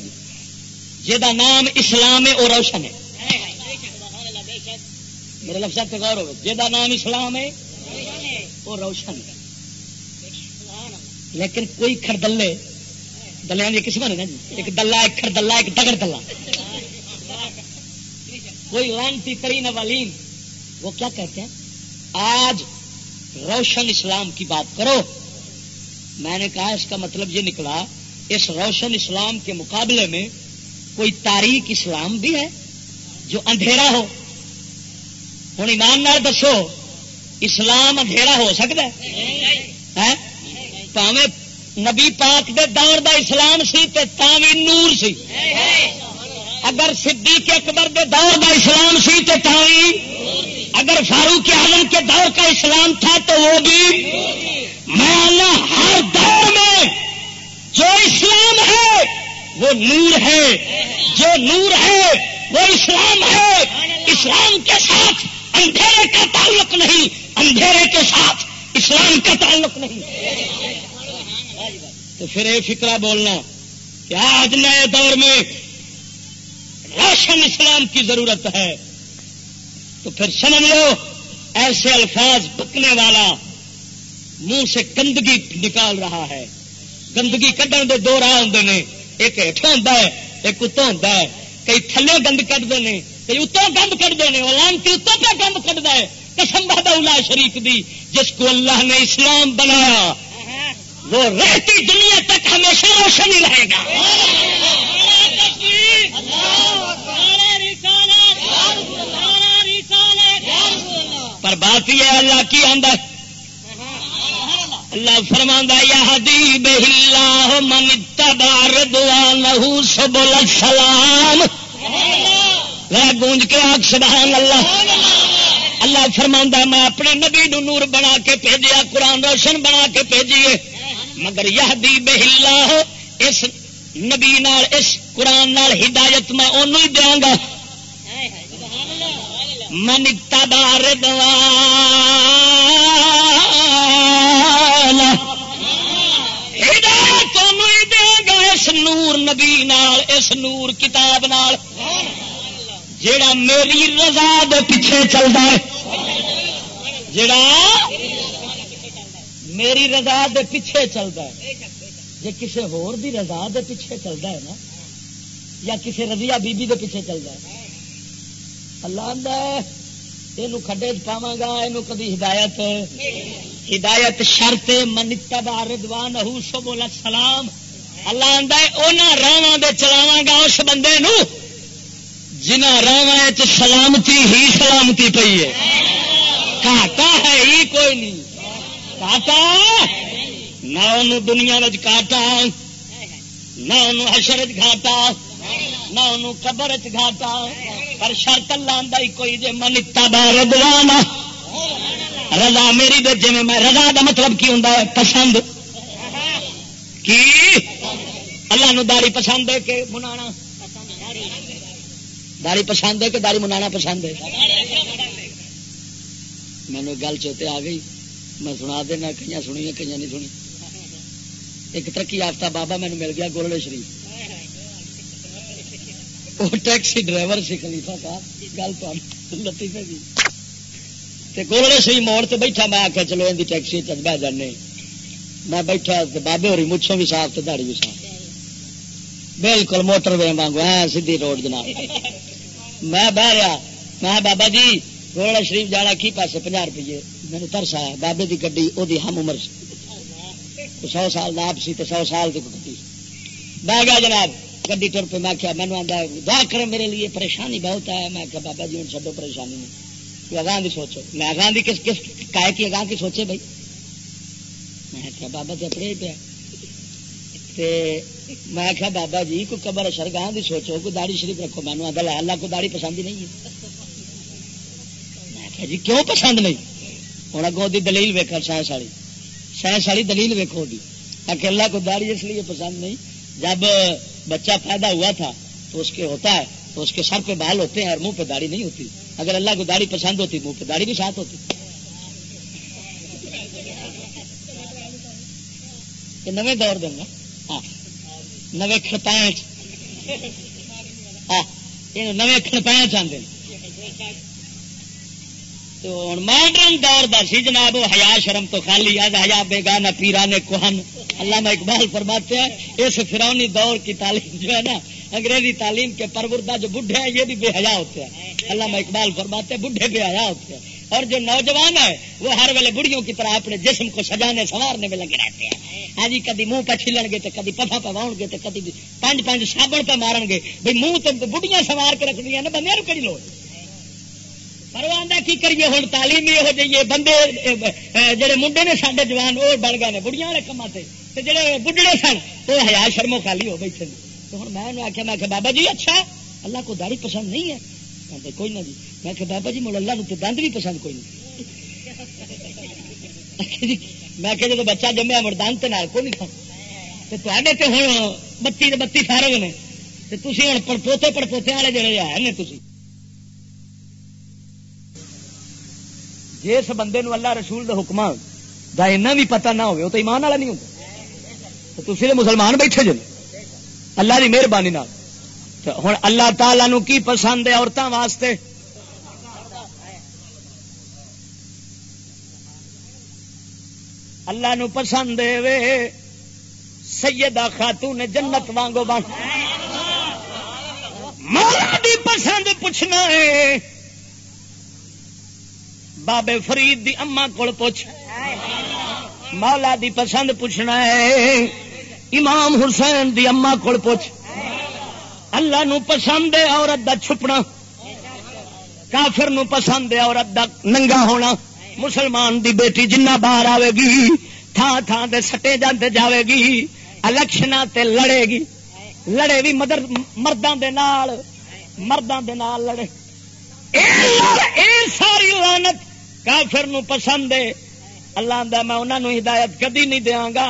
جی جا نام اسلام ہے وہ روشن ہے۔ میرے لفظ سے غور ہو جا نام اسلام ہے وہ روشن ہے۔ لیکن کوئی خردلے دلیا کی قسم ہے نا جی۔ ایک دلہ، ایک خردلہ ایک دگڑ دلہ کوئی لانتی ترین والین وہ کیا کہتے ہیں؟ آج روشن اسلام کی بات کرو۔ میں نے کہا اس کا مطلب یہ نکلا اس روشن اسلام کے مقابلے میں کوئی تاریخ اسلام بھی ہے جو اندھیرا ہو؟ ہوں ایمان نال دسو اسلام اندھیرا ہو سکتا ہے؟ پاوے نبی پاک دے دور دا اسلام سی تے تاوی نور سی۔ اگر صدیق اکبر دے دور دا اسلام سی تے تاوی اگر فاروق اعظم کے دور کا اسلام تھا تو وہ بھی میں اللہ ہر دور میں جو اسلام ہے، وہ نور ہے۔ جو نور ہے، وہ اسلام ہے۔ اسلام کے ساتھ اندھیرے کا تعلق نہیں، اندھیرے کے ساتھ اسلام کا تعلق نہیں۔ تو پھر یہ فکرا بولنا کہ آج نئے دور میں روشن اسلام کی ضرورت ہے۔ تو پھر سمجھ لو، ایسے الفاظ بکنے والا منہ سے گندگی نکال رہا ہے۔ گندگی کھڈن دے دو راہ ہوں نے۔ ایک ہیٹھا ہوں ایک اتوں ہوں کئی تھلے گند کٹتے ہیں کئی اتوں گند کٹتے ہیں وہ لانتی اتوں پہ گند کٹتا ہے۔ کسم بہت شریف دی، جس کو اللہ نے اسلام بنایا۔ وہ رہتی دنیا تک ہمیشہ روشن ہی رہے گا۔ پر بات یہ اللہ کی آدھا اللہ فرما یا بہلا من تبار دعا لہو سبل سلام گونج کے آگ، سبحان اللہ۔ اللہ فرما میں اپنے نبی نور بنا کے بھیجیا، قرآن روشن بنا کے بھیجیے۔ مگر یہ دی بہلا ہو اس نبی نال، اس قرآن نال ہدایت میں انہوں ہی دیا گا۔ من تبار ہدایت ہی دے گا اس نور نبی نال، اس نور کتاب نال۔ جیڑا میری رضا دے پیچھے چلتا ہے۔ جڑا میری رضا دے پیچھے چلتا ہے۔ جی کسی ہور دی رضا دے پیچھے چلتا ہے نا یا کسی رضیا بی بی دے پیچھے چلتا ہے اللہ یہ کھڈے پاوا گا یہ کبھی ہدایت ہدایت شرط منتبا ردوان سو بولا سلام اللہ آدھا راواں چلاوا گا اس بندے نو، جنہ راواں سلامتی ہی سلامتی پی ہے۔ کاٹا ہے، ہی کوئی نہیں۔ کاٹا؟ نہ دنیا کاٹا، نہ انہوں حشر گھاٹا نہ انہوں قبر گھاٹا ہاں، پر شرط اللہ کوئی جی منتا ردوان ہاں۔ رضا میری دے جی میں رضا دا مطلب کی ہوں پسند۔ کی؟ اللہ نو داری پسند ہے کہ منا داری پسند ہے کہ داری منانا پسند ہے؟ مینو گل چوتے آ گئی۔ میں سنا دینا کئی سنی کئی نہیں سنی ایک ترقی یافتہ بابا مینو مل گیا گولڑے شریف۔ وہ ٹیکسی ڈرائیور سی خلیفہ کا گل تو لطیفے کی گولڑے سی موڑ سے بیٹھا میں آخیا چلو ان کی ٹیکسی چبا جانے میں بیٹھا بابے ہوری مچھوں بھی صاف تو دہڑی بھی صاف بالکل موٹر وے مانگو ہے سیدھی روڈ جناب میں بہ رہا میں بابا جی گولڑا شریف جانا کی پاسے پناہ روپیے میرے ترس آیا بابے کی گڈی وہ ہم عمر سی سو سال آپ سی تو سو سال کی گڈی بہ گیا جناب گڈی ٹر پہ میں کیا مینو آتا دعا کرے میرے لیے، پریشانی بہت ہے۔ میں کہا، بابا جی ہوں چڈو پریشانی نہیں اگاں کی سوچو۔ میں اگاں کی کس کس کائے کی اگاں کی سوچے بھائی؟ میں کیا بابا تو اپنے ہی پیا۔ میں کیا بابا جی کوئی قبر شرگاہ کی سوچو، کوئی داڑی شریف رکھو۔ مینو آدھا لا اللہ کو داڑی پسند ہی نہیں ہے۔ میں کیا جی کیوں پسند نہیں؟ ہوں اگوں کی دلیل ویکا سائنس والی۔ سائنس والی دلیل ویکو دی۔ اللہ کو داڑی اس لیے پسند نہیں؟ جب بچہ پیدا ہوا تھا تو اس کے ہوتا ہے تو اس کے سر پہ بال ہوتے ہیں اور منہ پہ داڑھی نہیں ہوتی۔ اگر اللہ کو داڑھی پسند ہوتی، منہ پہ داڑھی بھی ساتھ ہوتی۔ نویں دور دیں گا ہاں۔ نویں کھڑپائیں۔ ہاں۔ نویں کھڑپائیں چاہتے ہیں۔ تو ماڈرن دور دا سی جناب؟ وہ حیا شرم تو خالی آج حیا بیگا نہ پیرا نے کوہن۔ اللہ میں اقبال فرماتے ہیں، اس فرونی دور کی تعلیم جو ہے نا، انگریزی تعلیم کے پروردہ جو بڈھے ہیں، یہ بھی بے حیا ہوتے ہیں۔ اللہ میں اقبال فرماتے ہیں، بڈھے بے حیا ہوتے ہیں۔ اور جو نوجوان ہے، وہ ہر ویلے بڑھیوں کی طرح اپنے جسم کو سجانے، سنوارنے میں لگے رہتے ہیں۔ ہاں جی کدی منہ پہ چھلن گے تو کدی پفا پہ واؤ گے تو کدی پانچ پانچ سابن پہ مارن گے۔ بھائی منہ تو بڑھیاں سوار کے رکھ دیا نا بندے کہڑی لوڑ؟ پروانہ کی کریے؟ ہوں تعلیم یہ جائیے بندے جہے منڈے نے سارے جوان وہ بن گئے بڑھیا والے کما سے جڑے بڈڑے سن وہ ہیا شرمو خالی ہو بیٹھے تو ہوں میں آخیا میں بابا جی اچھا اللہ کو داڑھی پسند نہیں ہے۔ کوئی نہ جی۔ میں کہ بابا جی مڑ اللہ نو تو دند بھی پسند کوئی نہیں۔ جی، میں کہ جب بچہ جمیا مڑ دند کوئی نہیں کھانا تے ہوں بتی بتی فارغ نے۔ تھی ہوں پڑپوتے پڑپوتے والے جڑے ہے تھی جس بندے نو اللہ رسول دے حکم دا اینا بھی پتہ نہ ہوئے وہ تو ایمان والا نہیں ہوتا تو تھی مسلمان بیٹھے جن اللہ کی مہربانی ہوں اللہ تعالی نو کی پسند ہے عورتوں واسطے؟ اللہ نو پسند وے سیدہ خاتون جنت وانگو بن۔ مولا دی پسند پوچھنا ہے بابے فرید دی اما کول پوچھ۔ مولا دی پسند پوچھنا ہے۔ امام حسین دی اما کول پوچھ۔ اللہ نو پسند ہے عورت دا چھپنا۔ کافر نو پسند ہے عورت دا ننگا ہونا۔ مسلمان دی بیٹی جنہ باہر آئے گی تھان تھان دے سٹے جاندے جاوے گی۔ الیکشن تے لڑے گی۔ لڑے بھی مدر مردوں دے نال مردوں دے نال لڑے۔ اے ساری لانت کافر نو پسند ہے۔ اللہ دا میں انہوں نے ہدایت کدی نہیں دیا گا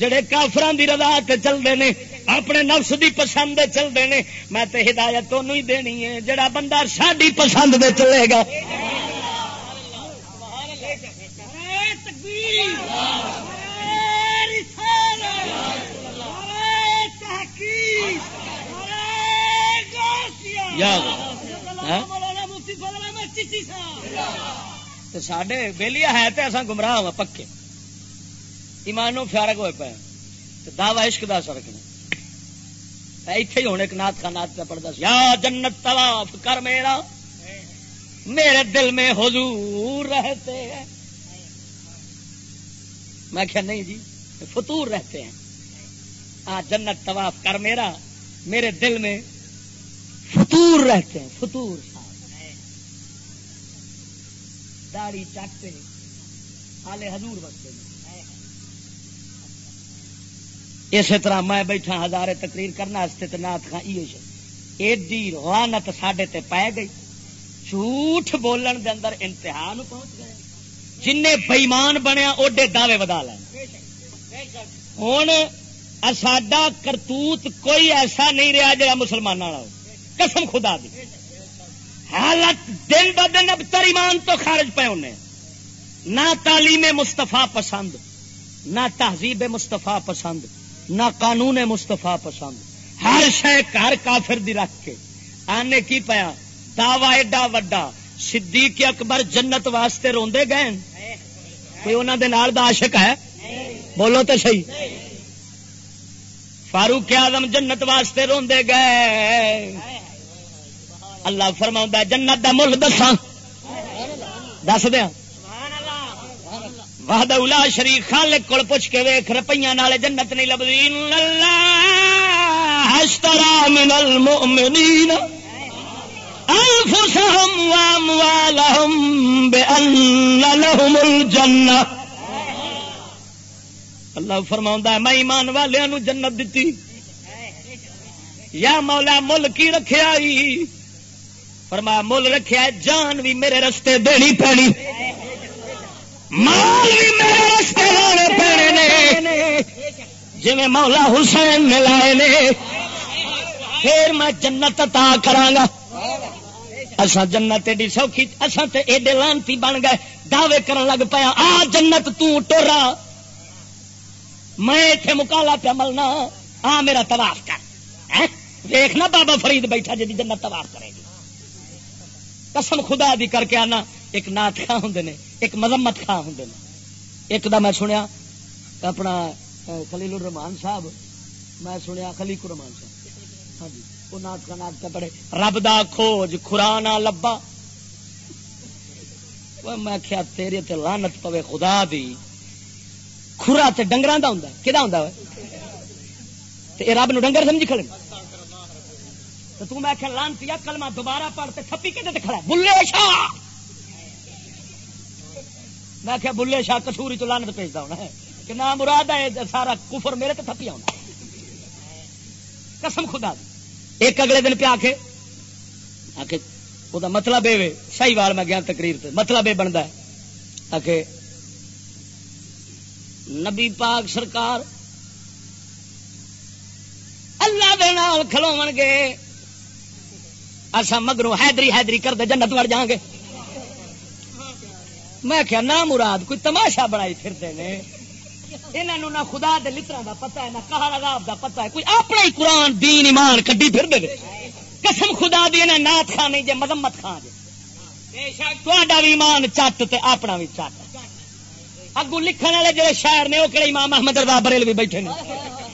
جڑے کافران دی رضا تے چلتے ہیں اپنے نفس دی پسند چلتے ہیں میں تے ہدایت تو ہی دینی ہے۔ جڑا بندہ ساری پسند دے چلے گا۔ سڈے ویلیا ہے تو اصا گمراہ ہوا پکے۔ ایمانوں فارغ ہوئے پے دعوی عشق دا سڑکنا ایتھے ہی ہونے ایک نات کا نات پہ پڑھتا یا جنت طواف کر میرا۔ میرے دل میں حضور رہتے ہیں۔ میں کیا نہیں جی فطور رہتے ہیں۔ آ، جنت طواف کر میرا۔ میرے دل میں فطور رہتے ہیں، فطور۔ داڑھی چاٹتے آلے حضور بستے اسی طرح میں بیٹھا ہزارے تقریر کرنا نات خان یہ ایڈی روانت سڈے تے پی گئی۔ جھوٹ بولن دے اندر انتہا پہنچ گئے۔ جن بئیمان بنیا اوڈے دعوے ودا لے۔ ہوں ساڈا کرتوت کوئی ایسا نہیں رہا جا مسلمان والا قسم خدا دی۔ حالت دن ب دن ابتر ایمان تو خارج پے انہیں نہ تعلیم مستفا پسند، نہ تہذیب مستفا پسند، نہ قانون مستفا پسند۔ ہر شہ گھر کافر دی رکھ کے۔ آنے کی پیا؟ دعوی ایڈا وڈا۔ صدیق اکبر جنت واسطے روندے گئے کوئی انہوں دے نال دا عاشق ہے؟ بولو تو صحیح۔ فاروق آدم جنت واسطے روندے گئے۔ اللہ فرما جنت دا مل دسا دس دیا۔ وحد الا شریف خالق کو پوچھ کے ویخ روپیہ نالے جنت نہیں لبھی اللہ من المؤمنین انفسهم واموالهم بان لهم الجنہ۔ اللہ فرما میں ایمان والوں جنت دیتی یا مولا مل کی رکھا فرما مل رکھا جان بھی میرے رستے دینی پینی۔ مال بھی میرے رستے پینے جی مولا حسین نے لائے نے، پھر میں جنت تا کرا اصا جنت ایڈی سوکھی اصا تو ایڈے لانتی بن گئے، دعوے کرن لگ پیا، آ جنت ٹورا۔ میں اتنے مکالا پیا ملنا، آ میرا تباف کر۔ دیکھنا بابا فرید بیٹھا جی جنت تباف کرے گی قسم خدا بھی کر کے آنا، ایک نات خاں ہوں نے، ایک مذمت خاں ہوں نے۔ ایک دا میں سنیا، اپنا خلیل الرحمان صاحب، میں سنیا خلیق الرحمان صاحب۔ ہاں جی وہ نات کا نات کا پڑھے۔ رب دا کھوج خرانا لبا۔ میں کیا تیرے تے لانت پوے خدا دی۔ خورا تے ڈنگر ہوں کہ رب نو ڈنگر سمجھی کھڑے۔ تو تم میں آخیا لان پیا کلمہ دوبارہ پڑھ تے تھپی کہ کھڑا بلے شاہ! میں آخیا بلے شاہ، کسوری تو لانت بھیجتا ہونا ہے۔ کہ نہ مراد ہے، سارا کفر میرے تے تھپی آنا قسم خدا ایک اگلے دن پہ آ کے آ کے وہ مطلب یہ صحیح وال میں گیا تقریر تے مطلب یہ بنتا ہے۔ آ کے نبی پاک سرکار اللہ دے نال کھلو گے۔ اصا مگروں حیدری حیدری کرتے جنت وڑ جاؤں گے۔ میں کیا نہ مراد، کوئی تماشا بنائی پھرتے ہیں انہوں نہ خدا دے لطرا دا پتا ہے، نہ عذاب دا ہے، کوئی اپنا ہی قرآن، دین، ایمان کڈی پھر دے قسم خدا دی نہ نات خان جے، مذمت خان جے۔ بھی ایمان چٹ تے اپنا بھی چٹ۔ اگو لکھن والے جڑے شہر نے وہ کہڑے امام محمد رضا بریل بھی بیٹھے نے۔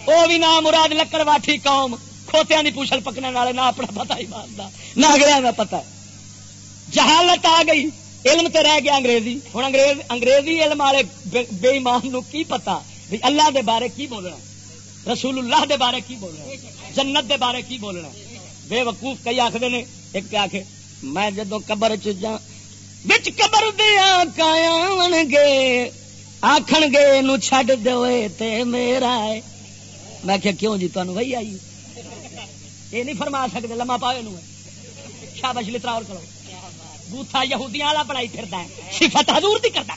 وہ بھی نہ مراد لکڑ واٹھی قوم۔ کھوتیاں دی پوچھل پکنے والے نہ اپنا پتا ایمان دا، نہ اگلے کا پتا جہالت آ گئی، علم تے رہ گیا انگریزی۔ ہوں انگریز، انگریزی علم والے بے ایمان نو کی پتا بھی اللہ دے بارے کی بولنا؟ رسول اللہ دے بارے کی بولنا؟ جنت دے بارے کی بولنا؟ بے وقوف کئی آخر نے، ایک کیا آخ میں جدو قبر چ جا بچ قبر دیا کایا گے آخ گے نو چڈ دے میرا ہے۔ میں کیا کیوں جی تمہیں وہی آئی؟ یہ نہیں فرما سکتے لما پاوے نو شابش لترا اور کرو۔ بوتھا یہودیاں والا بڑائی پھرتا ہے۔ صفت حضور دی کرتا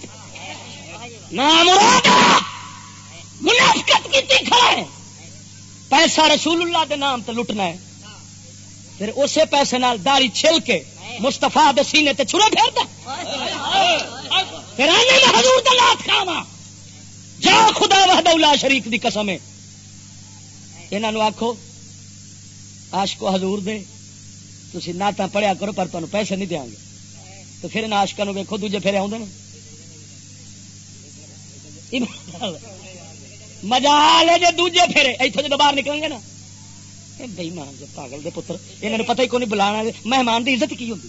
منافقت کی کھڑا ہے۔ پیسہ رسول اللہ دے نام تے لٹنا ہے۔ پھر اسی پیسے نال داری چھل کے مستفا سینے تے چھرے پھیرتا پھر آنے میں حضور دا لات کھاوا جا خدا وحدہ اللہ شریک دی قسم ہے۔ انہوں آخو آش کو حضور دے تھی نعت پڑھیا کرو، پر تمہیں پیسے نہیں دیا گے۔ تو پھر آشکا نو ویکو دوجے پھر آدھے مزہ لے جی دوجے پھر۔ اتوں جب باہر نکلیں گے نا۔ بئی مان جو پاگل دے پتر یہ پتہ ہی کو نہیں بلا مہمان کی عزت کی ہوتی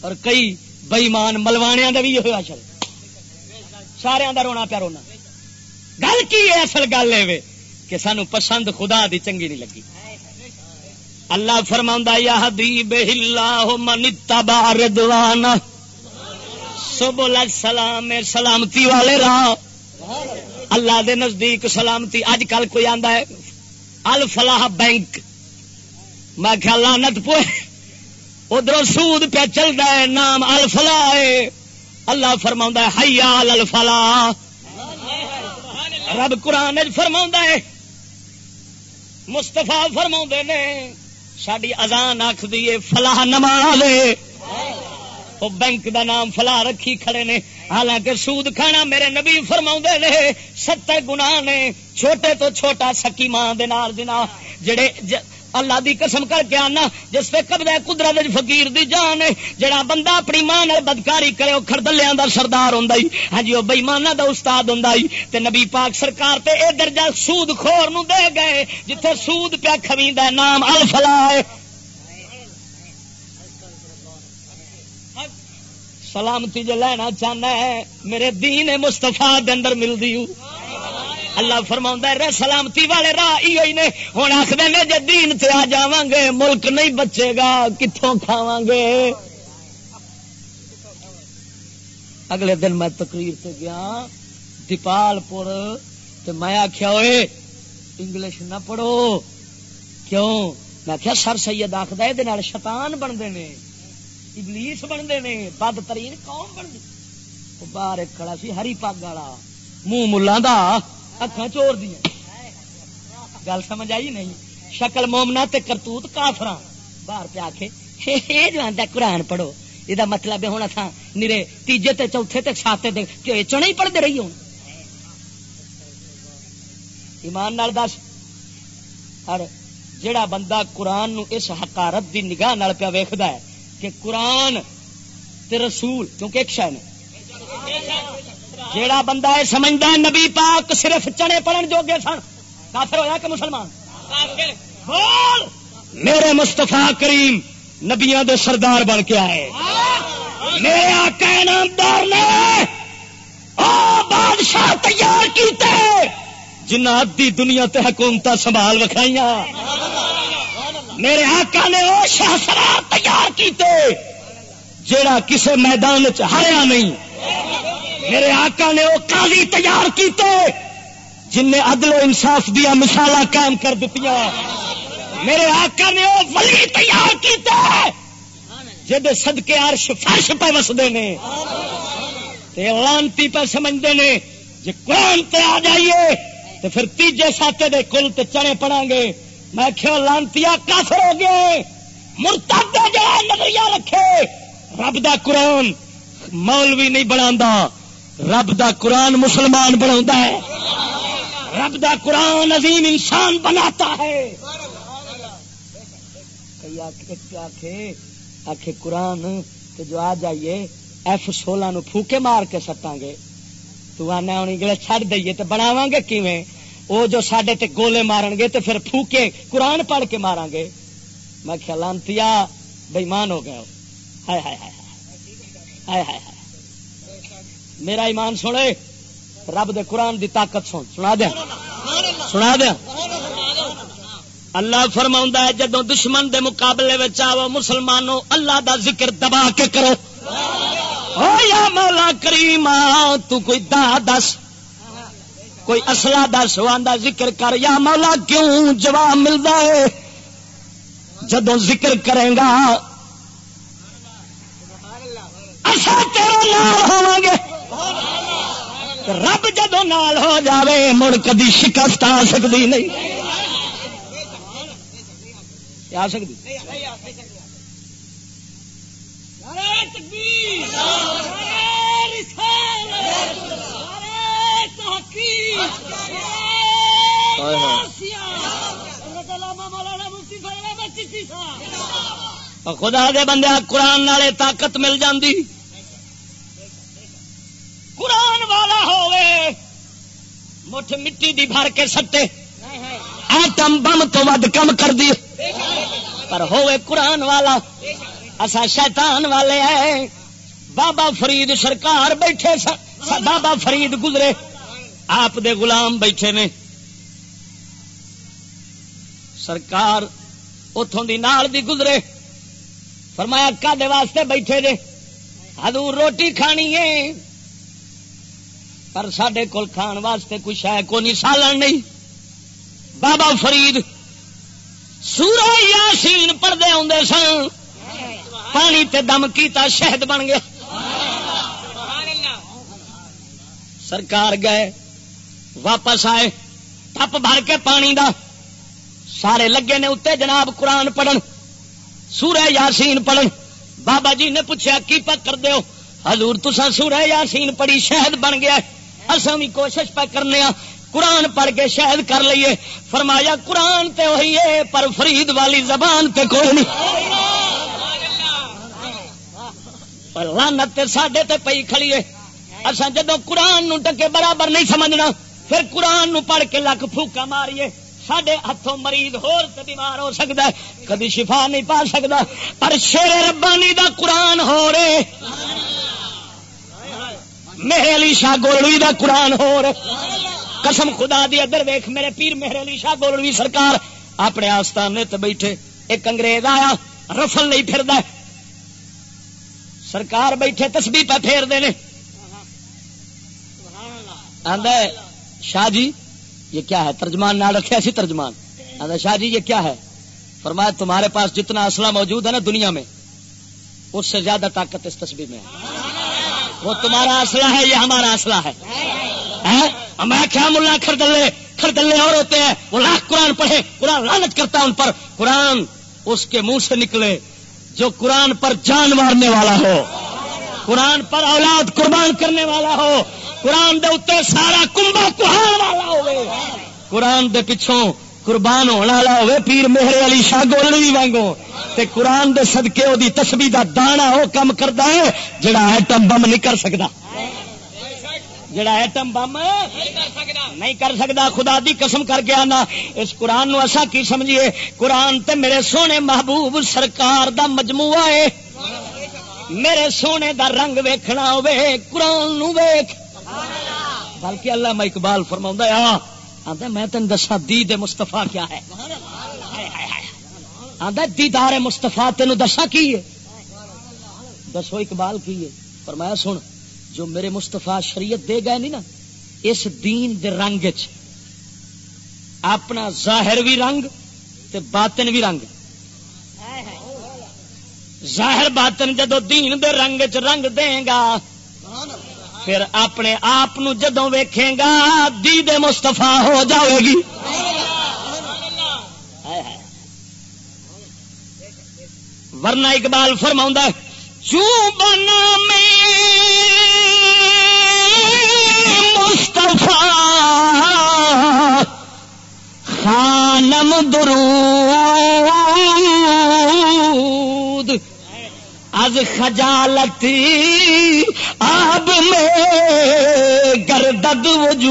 اور کئی بئیمان ملوانیا کا بھی یہ ہوا چل سارا رونا پیا رونا۔ گل کی ہے اصل گل ہے کہ سانو پسند خدا دی چنگی نہیں لگی۔ اللہ فرما یا حبیب اللہ من تبا ردوان سبل السلام، سلامتی والے راہ اللہ دے نزدیک سلامتی۔ اج کل کوئی آندا ہے، الفلاح بینک۔ میں خیال لانت پوئے ادھر سود پہ چلتا ہے، نام الفلا ہے۔ اللہ فرما ہے حیال الفلا رب قرآن فرما ہے۔ مستفا فرما نے ساری ازان آخ دیے فلاح نماز وہ بینک دا نام فلاح رکھی کھڑے نے۔ حالانکہ سود کھانا میرے نبی فرما نے، ستر گنا نے، چھوٹے تو چھوٹا سکی ماں دنا جڑے اللہ دی قسم کر کے آنا، جس پہ قبضہ قدرت فقیر دی جان ہے۔ جڑا بندہ اپنی ماں نے بدکاری کرے وہ کھڑدلیاں دا سردار ہوندا ہی۔ ہاں جی وہ بے ایمانہ دا استاد ہوندا ہی۔ تے نبی پاک سرکار تے اے درجہ سود خور نو دے گئے، جتھے سود پیا کھویندا نام الفلا ہے۔ سلامتی جو لینا چاہنا ہے، میرے دین مستفا اندر ملتی ہوں۔ اللہ فرما رہ سلامتی والے راہ ہی نے. ہوں آخر نے جی دین تے آ جا گے ملک نہیں بچے گا کتوں کھاوا گے اگلے دن میں تقریر سے گیا دیپال پور تو میں آخیا ہوئے انگلش نہ پڑھو. کیوں؟ میں آخیا سر سید آخد یہ شیطان بنتے ہیں ابلیس بنتے ہیں بد ترین قوم بنتی باہر ایک کھڑا سی، ہری پگ والا منہ ملان کا اکھا چور دیا گل سمجھ آئی نہیں؟ شکل مومنا تے کرتوت کافر باہر پہ آخے جو آتا قرآن پڑھو۔ یہ مطلب ہونا تھا نیرے تیجے تے چوتھے تے ساتے تے چنے ہی پڑھتے رہی ہوں ایمان نال دس۔ اور جڑا بندہ قرآن نو اس حقارت دی نگاہ نال پیا ویکھدا ہے کہ قرآن تے رسول، کیونکہ ایک شہ نے۔ جیڑا بندہ ہے سمجھتا ہے نبی پاک صرف چنے پڑن جوگے سن کافر ہویا کہ مسلمان؟ میرے مستفا کریم نبیا دے سردار بن کے آئے۔ میرے آقا نامدار نے بادشاہ تیار کیتے۔ جنہ ادی دنیا تے حکومت سنبھال وکھائی میرے آقا نے وہ شاہ سرار تیار کیتے جیڑا کسے میدان چ ہریا نہیں۔ میرے آقا نے وہ قاضی تیار کیتے جن نے عدل و انصاف دیا مثال قائم کر دیتی میرے آقا نے وہ ولی تیار کیتے جد سدکے عرش فرش پہ وسدے نے۔ لانتی پہ سمجھتے ہیں جی قرآن تے آ جائیے تو پھر تیجے ساتے دے کل تے چنے پڑا گے۔ میں کھو لانتی کافر ہو گئے۔ مرتاد جو نظریہ رکھے۔ رب دا قرآن مولوی نہیں بنا رب دا قرآن مسلمان بنا ہے۔ رب دا قرآن عظیم انسان بناتا ہے۔ آخ قرآن جو آ جائیے، ایف سولہ نو پھوکے مار کے سٹاں گے۔ تو آنا گلے چڑ دئیے تو بناو گے کیویں؟ وہ جو سڈے تے گولے مارن گے تو پھر پھوکے قرآن پڑھ کے مارا گے۔ میں خیالانتی بےمان ہو گیا ہائے ہائے ہائے ہائے ہائے۔ میرا ایمان سنے رب دے قرآن دی طاقت سن، سنا دیا۔ سنا دیا۔ اللہ فرما ہے جدو دشمن دے مقابلے آو مسلمانوں اللہ دا ذکر دبا کے کرو۔ یا مولا کریم تو کوئی دا دس، کوئی اصلا دس دا ذکر کر۔ یا مولا کیوں جواب ملتا ہے؟ جدو ذکر کرے گا اصا تیرے ہو گے۔ رب جدو نال ہو جاوے مڑ کدی شکست آ سکتی نہیں. آ سکتی خدا دے بندے قرآن والے طاقت مل جاندی۔ قرآن والا ہوئے مٹھ مٹی دی بھر کے سٹے۔ ایٹم بم تو ود کم کر دی۔ پر ہوئے قرآن والا۔ اصا شیطان والے ہیں۔ بابا فرید سرکار بیٹھے سا بابا فرید گزرے۔ آپ دے غلام بیٹھے نے۔ سرکار اتوں دی نال دی گزرے۔ فرمایا، کدے واسطے بیٹھے جے حضور روٹی کھانی ہے۔ پر سڈے کول کھان واسطے کچھ ہے کو نہیں، سالن نہیں۔ بابا فرید سورہ یاسین پڑھتے آدھے سن۔ پانی تے دم کیتا شہد بن گیا۔ سرکار گئے، واپس آئے ٹپ بھر کے پانی دا۔ سارے لگے نے اتنے جناب قرآن پڑھن، سورہ یاسین پڑھن۔ بابا جی نے پوچھا، کی پکر دیو حضور تسا سورہ یاسین پڑھی، شہد بن گیا۔ اصا بھی کوشش پہ کرنے ہاں، قرآن پڑھ کے شہد کر لیے فرمایا، قرآن تے وہی ہے، پر فرید والی زبان تے کوئی نہیں۔ لانت ساڈے تے پئی اصا جدو قرآن نو ٹکے برابر نہیں سمجھنا، پھر قرآن نو پڑھ کے لکھ پھوکا ماریے۔ سڈے ہاتھوں مریض ہور تے بیمار ہو سکتا ہے، کدی شفا نہیں پا سکتا پر شیر ربانی دا قرآن ہو رہے۔ میرے علی شاہ گولوی دا قرآن ہو رہے قسم خدا دی، ادھر ویخ میرے پیر میرے علی شاہ گولوی سرکار اپنے آستانے تے بیٹھے، ایک انگریز آیا، رفل نہیں پھر سرکار بیٹھے، تسبیح پہ پھیر دے شاہ جی یہ کیا ہے؟ ترجمان نہ رکھے ایسی ترجمان۔ آدھا شاہ جی یہ کیا ہے؟ فرمایا، تمہارے پاس جتنا اسلحہ موجود ہے نا دنیا میں، اس سے زیادہ طاقت اس تصویر میں ہے۔ وہ تمہارا اسلحہ ہے، یہ ہمارا اسلحہ ہے۔ میں کیا ملا خردلے خردلے اور ہوتے ہیں۔ وہ لاکھ قرآن پڑھے، قرآن لالچ کرتا ہے ان پر۔ قرآن اس کے منہ سے نکلے جو قرآن پر جان مارنے والا ہو۔ قرآن پر اولاد قربان کرنے والا ہو۔ قرآن دے اتنے سارا کمبا کہان والا ہو قرآن دے پچھوں قربان ہونے والا ہوے پیر میرے علی شاہ گولوی وانگو۔ تے قرآن دے صدقے، او دی تسبیح دا دانا وہ کم کردا ہے، جڑا ایٹم بم نہیں کر سکدا۔ جڑا ایٹم بم نہیں کر سکتا خدا دی قسم کر کے آنا۔ اس قرآن نو اسا کی سمجھیے؟ قرآن تے میرے سونے محبوب سرکار دا مجموعہ ہے۔ میرے سونے دا رنگ ویکھنا ہوے قرآن نو ویکھ۔ بلکہ اللہ میں اقبال فرما آتا میں تین دسا دید مستفا کیا ہے؟ آتا دیدار مستفا تین دسا کی ہے؟ دسو اقبال کی ہے۔ فرمایا، سن، جو میرے مستفا شریعت دے گئے نہیں نا، اس دین دے رنگ چ، اپنا ظاہر بھی رنگ تے باطن بھی رنگ۔ ظاہر باطن جدو دین دے رنگ چ رنگ دے گا پھر اپنے آپ جدو ویکھے گا دید مستفا ہو جائے گی۔ ورنہ اقبال فرما چوں بنا میں مصطفیٰ؟ خانم درود از خجالتی آب میں گردد وجود۔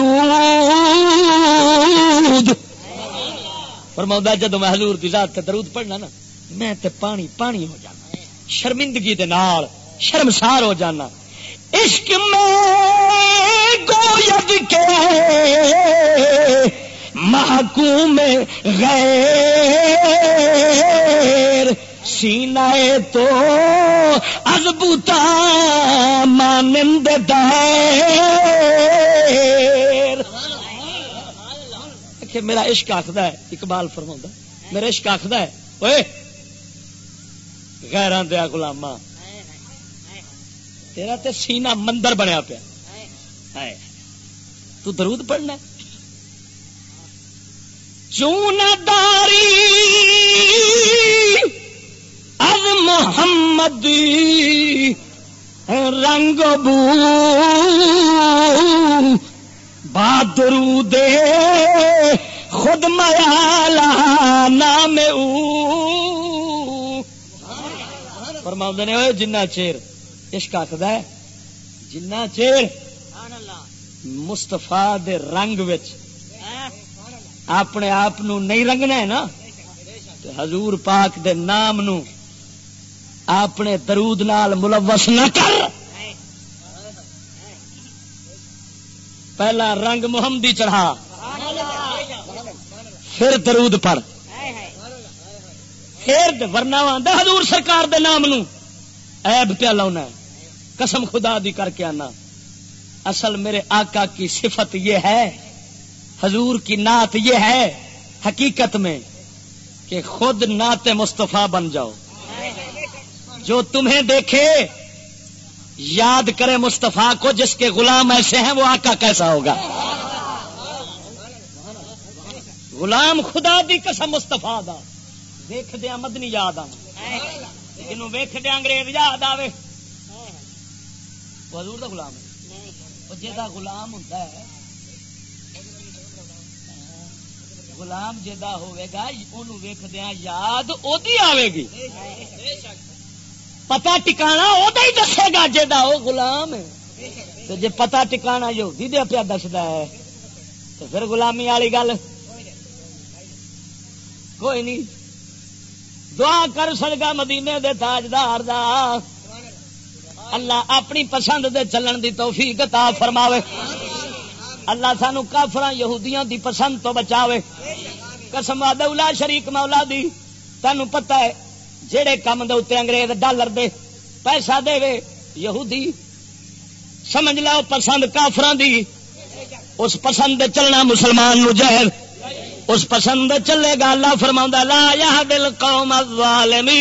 فرما جدو میں حضور کی ذات تے درود پڑھنا نا، میں تے پانی پانی ہو جانا، شرمندگی دے نال شرمسار ہو جانا۔ عشق میں گوید کے محکوم غیر۔ سینا تو ازبوتا مانند دیر کہ میرا عشق آخد ہے، اقبال فرما میرا عشق آخد ہے۔ غیران دیا گلاما تیرا تے سینا مندر بنیا پیا۔ تو درود پڑھنا چون داری محمد رنگ بو بادرو دے خود میالا نام فرما نے ہوئے جنہ چیر عشق آخد ہے، جنہ چیر مستفا دے رنگ وچ اپنے آپ نہیں رنگنا ہے نا حضور پاک دے نام نو اپنے درود نال ملوث نہ کر۔ پہلا رنگ محمدی چڑھا۔ پھر درود پڑھ۔ پھر ورنہ حضور سرکار دے نام نو۔ ایب پیا لاؤنا قسم خدا دی کر کے آنا۔ اصل میرے آقا کی صفت یہ ہے۔ حضور کی نعت یہ ہے۔ حقیقت میں کہ خود نعت مستفا بن جاؤ۔ جو تمہیں دیکھے، یاد کرے مستفا کو جس کے غلام ایسے ہیں، وہ آقا کیسا ہوگا؟ غلام خدا دی قسم مستفا دا۔ دیکھ دیا مدنی یاد آنا ویخ دیا انگریز یاد آئے حضور دا غلام ہے۔ جا غلام ہوتا ہے۔ غلام جا ہوئے گا ویخ دیا یاد ادی آئے گی۔ پتا ٹکانا ادا ہی دسے گا جا وہ گلام ہے۔ جی پتا ٹکانا یہودی دیا پیا دستا ہے تو پھر غلامی والی گل۔ کوئی نہیں۔ دعا کر سکا مدینے دے تاجدار دا۔ اللہ اپنی پسند دے چلن دی توفیق عطا فرماوے۔ اللہ سانو کافر یہودیاں دی پسند تو بچاوے۔ قسم دولا شریک مولا دی تینوں پتہ ہے جہے کام دے اتنے انگریز ڈالر دے پیسہ دے وے یہودی، سمجھ لو پسند کافران دی، اس پسند چلنا مسلمان نو جہر اس پسند چلے گا اللہ فرما لا یا دل قوم الظالمین۔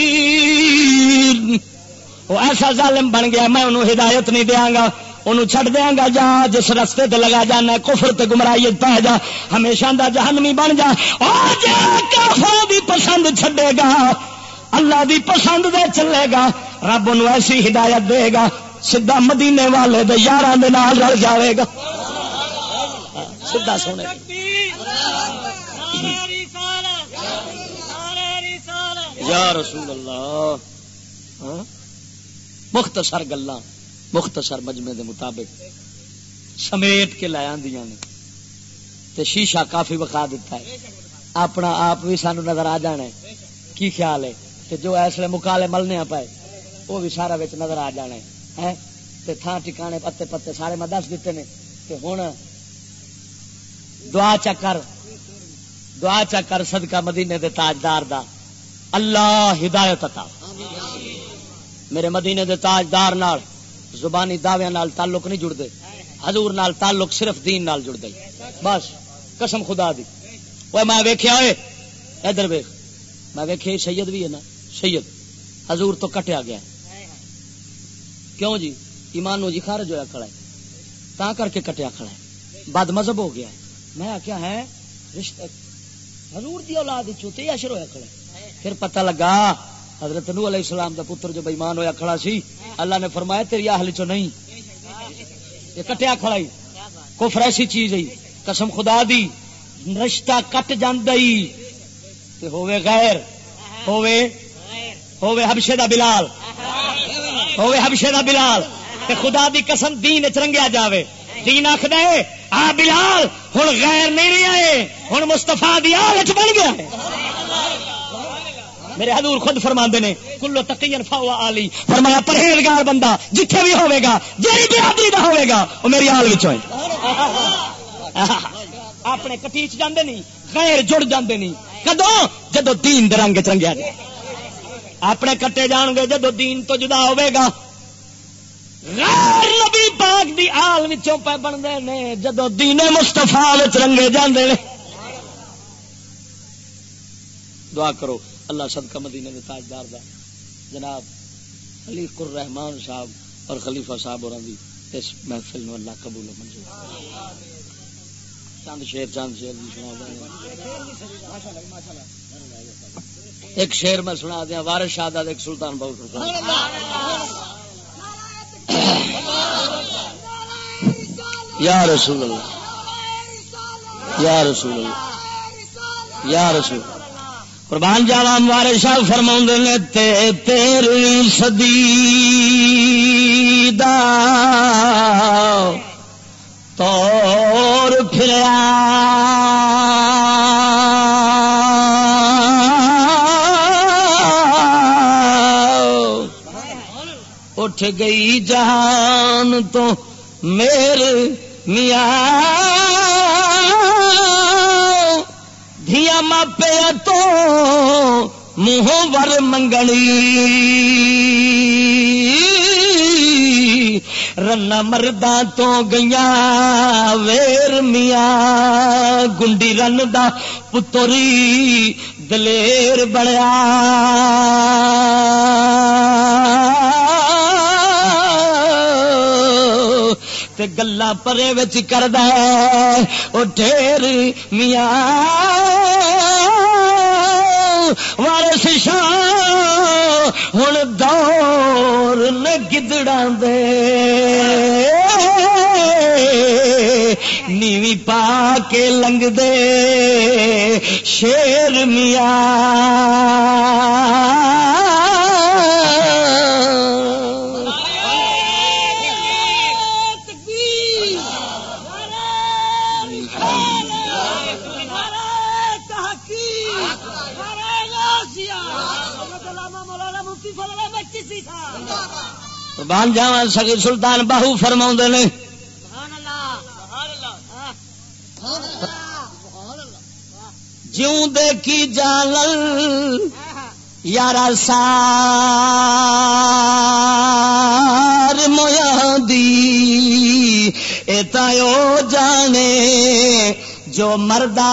وہ ایسا ظالم بن گیا، میں انہوں ہدایت نہیں دیا گا، انہوں چھڑ دیا گا، جا جس رستے تے لگا جانا کفر تے گمراہی پہ جا، ہمیشہ دا جہنمی بن جا۔ اور جا کافر بھی پسند چھڈے گا۔ اللہ دی پسند دے چلے گا، رب ان ایسی ہدایت دے گا سیدا مدینے والے دے یار رل جائے گا۔ سیدا سونے۔ یا رسول اللہ۔ ہاں؟ مختصر گلا مختصر مجمے دے مطابق۔ سمیٹ کے لے آدیاں نے۔ تے شیشہ کافی بکھا دیتا ہے۔ اپنا آپ بھی سانو نظر آ جانا ہے۔ کی خیال ہے؟ کہ جو اس لیے مکالے ملنے پائے، وہ بھی سارا بچ نظر آ جانا ہے تھان ٹکانے پتے پتے سارے میں دس دیتے ہیں کہ ہوں دعا چکر دعا چکر صدقہ مدینے دے تاجدار دا۔ اللہ ہدایت عطا۔ میرے مدینے دے تاجدار نال، زبانی دعوے نال تعلق نہیں جڑتے حضور نال تعلق صرف دین نال جڑ گئی بس، قسم خدا دی۔ میں ویخیا ہوئے ادھر ویخ میں ویخیا سید بھی ہے نا؟ سید حضور تو کٹیا گیا۔ کیوں جی؟ ایمان جی خارج ہوا کھڑا ہے۔ تا کر کے کٹیا کھڑا ہے۔ بد مذہب ہو گیا ہے۔ میں آخیا ہے رشتہ حضور دی اولاد چوتے اشر ہوا کھڑا ہے۔ پھر پتہ لگا حضرت نو علیہ السلام دا پتر جو بےمان ہویا کھڑا سی اللہ نے فرمایا تیری اہل چو نہیں۔ یہ کٹیا کھڑا ہی۔ کفر ایسی چیز ہے۔ قسم خدا دی رشتہ کٹ جاندئی تے ہوے غیر ہوے ہوے حبشے دا بلال۔ ہوے حبشے دا بلال۔ تے خدا دی قسم دین چرنگیا جاوے۔ دین آخر ہے، آ بلال ہوں غیر نہیں رہی آئے ہوں مستفا دی آلچ بن گیا ہے۔ میرے حضور خود فرما نے، کلو تقین فاوا آلی۔ فرمایا، پرہیزگار بندہ، جتھے بھی ہوے گا جی برادری دا ہوے گا، وہ میری آل وچ اپنے کٹیچ جاندے نہیں، غیر جڑ جاندے نہیں۔ کدو جدو دین درنگ چرنگیا جائے۔ اپنے کٹے جان گے جدو دین تو جدا ہوے گا۔ غیر نبی پاک دی آل وچوں پہ بنتے ہیں جدو دین مستفا رنگے جاندے نے۔ دعا کرو، اللہ صدقہ مدینے کے تاجدار دا۔ جناب خلیق الرحمان صاحب اور خلیفہ صاحب اور اس محفل میں اللہ قبول و منظور۔ چند شیر چند شیر جی دی سنا ایک شیر میں سنا دیا وارش شاد ایک سلطان بہت یا رسول اللہ، یا رسول اللہ، یا رسول قربان جاوا مارے شاہ فرما نے، تے تیری سدی دا اٹھ گئی جہان تو میرے میاں۔ دیا ماپے تو منہ ور منگنی۔ رن مردہ تو گیا ویر میاں۔ گنڈی رن دا پتری دلیر بڑیا تے گلا پرے کرد وہ ڈھیر میاں۔ وارس شاہ ہوں دور نے گدڑا دے۔ نیوی پا کے لنگ دے شیر میاں۔ قربان جاوا سگی سلطان باہو فرما نے۔ جوں دے کی جال یار سار مویا دی۔ او جانے جو مردہ۔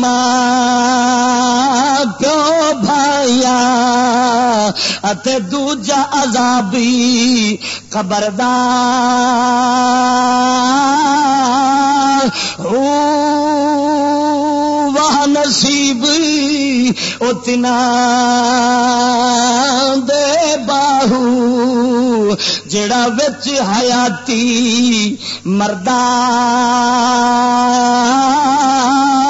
ماں پیو بھائیا دوجا عذابی خبردار وہ نصیب اتنا دے باہو۔ جڑا بچ حیاتی مردار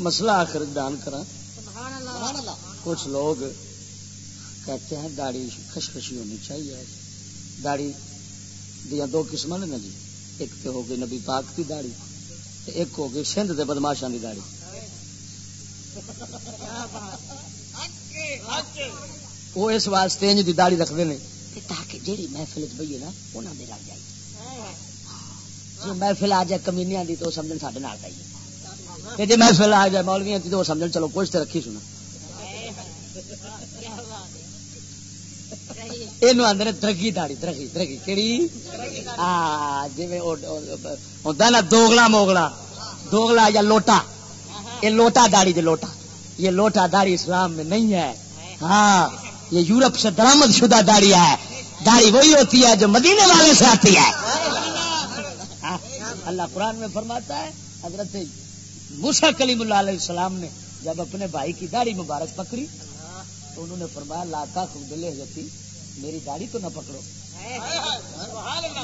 مسئلہ آخر دان کرا کچھ لوگ کہتے ہیں، داڑھی خشخشی ہونی چاہیے۔ داڑھی دیا دو قسم نے نا جی ایک تو ہو گئی نبی پاک کی داڑھی ایک ہو گئی سندھ کے بدماشا کی داڑھی۔ وہ اس واسطے انج دی داڑھی رکھتے ہیں تاکہ جیڑی محفل چ بہیے نا انہوں نے لگ جائے۔ جی محفل آ جائے کمینیاں دی تو سمجھ ساڈے نال آئیے جی محفل آ جائے مولویاں مولوی تو سمجھ چلو کچھ تو رکھی سنا یہ آدھے درگی داڑی درگی درگی کہڑی جی ہوتا نا دوگلا موگلا دوگلا یا لوٹا یہ لوٹا داڑی جو لوٹا یہ لوٹا داڑی اسلام میں نہیں ہے ہاں یہ یورپ سے درامد شدہ داڑھی ہے داڑھی وہی ہوتی ہے جو مدینے والے سے آتی ہے اللہ قرآن میں فرماتا ہے حضرت موسا کلیم اللہ علیہ السلام نے جب اپنے بھائی کی داڑھی مبارک پکڑی، تو انہوں نے فرمایا لاکا خود لے جاتی میری داڑھی تو نہ پکڑو۔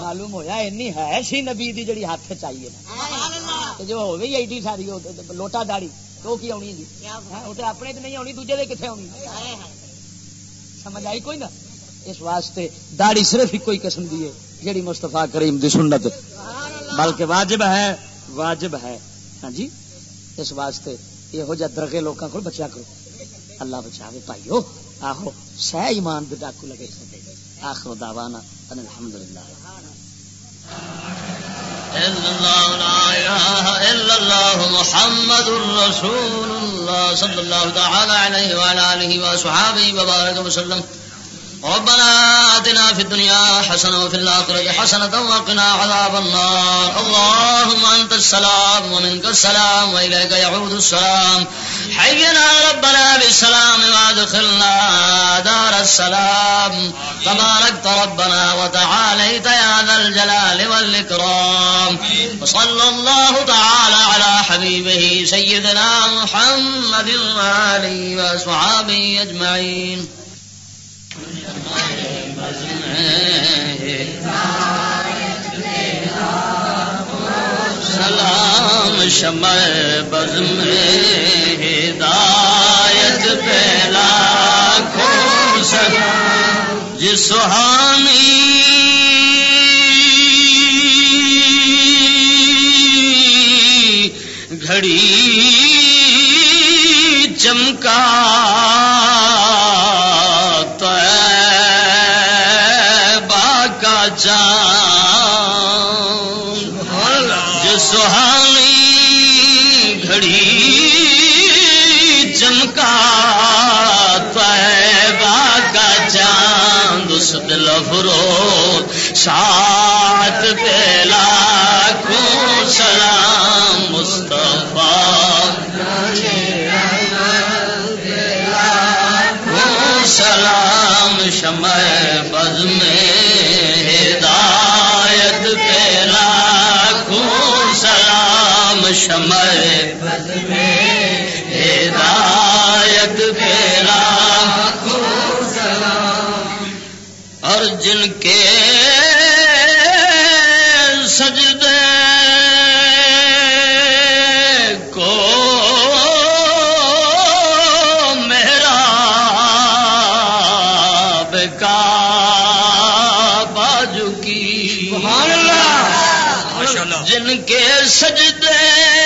معلوم ہوا اینی ہے سی نبی دی جڑی ہاتھ چاہیے نا۔ جو ہو گئی ایڈی ساری لوٹا داڑھی تو کی آنی جی وہ تو اپنے تو نہیں آنی دوجے دے کتنے آنی؟ سمجھ آئی کوئی نا؟ اس واسطے داڑھی صرف ہی کوئی قسم دی ہے جڑی مستفا کریم دی سنت۔ بلکہ واجب ہے واجب ہے۔ ہاں جی؟ اس واسطے یہ درگے لوگوں کو بچیا کرو۔ اللہ بچا پائیو۔ آہو، سہ ایمان دے ڈاکو لگے کھڑے آخر دعوانا ان الحمدللہ۔ محمد رسول الله صلى الله تعالى عليه وعلى آله وصحابه وبارك وسلم۔ ربنا آتنا في الدنيا حسنة وفي الآخرة حسنة وقنا عذاب النار۔ اللهم أنت السلام ومنك السلام وإليك يعود السلام۔ حينا ربنا بالسلام۔ دار السلام تباركت ربنا وتعاليت يا ذا الجلال والإكرام. وصلى الله تعالى على حبيبه سيدنا محمد وآله وأصحابه أجمعين. سلام شمع بزم ہدایت جس سہانی۔ گھڑی چمکا فرو سات جن کے سجدے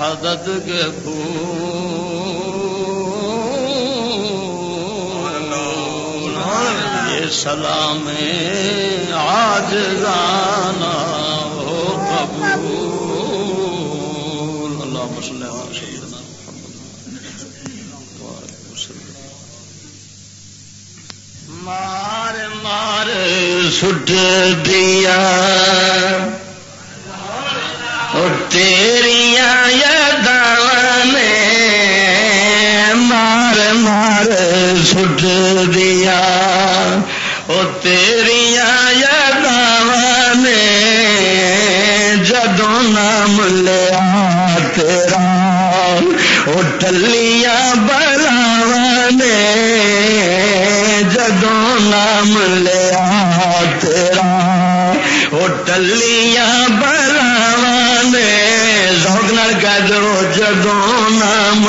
وحدت کے پھول یہ سلام آج گانا ہو قبول۔ اللہ مسلم مار مار سٹ دیا۔ تیری دیا مار مار سٹ دیا۔ او تیریا یاداں نے جدوں نام لیا تیرا۔ او جدوں نام لیا تیرا۔ او ٹلیا جدوں نام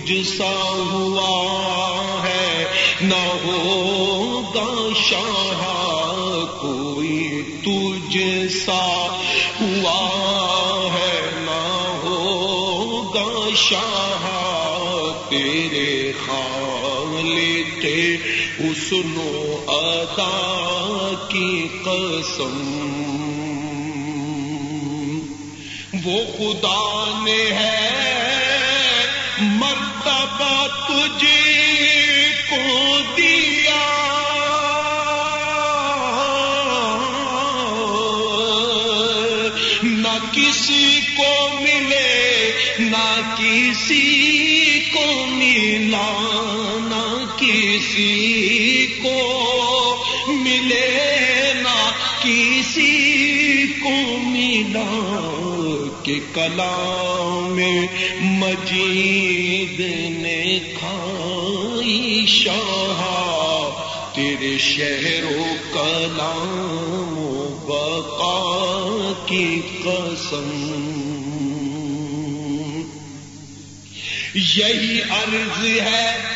کوئی تجھ سا ہوا ہے، نہ ہوگا شاہ، کوئی تجھ سا ہوا ہے، نہ ہوگا شاہ، تیرے خالق حسن و ادا کی قسم۔ وہ خدا نے ہے تجھے کو دیا۔ نہ کسی کو ملے، نہ کسی کو ملا، نہ کسی کو ملے، نہ کسی کو ملا کہ کلام مجید نے کھائی شاہ تیرے شہروں کا کلام و بقا کی قسم۔ یہی عرض ہے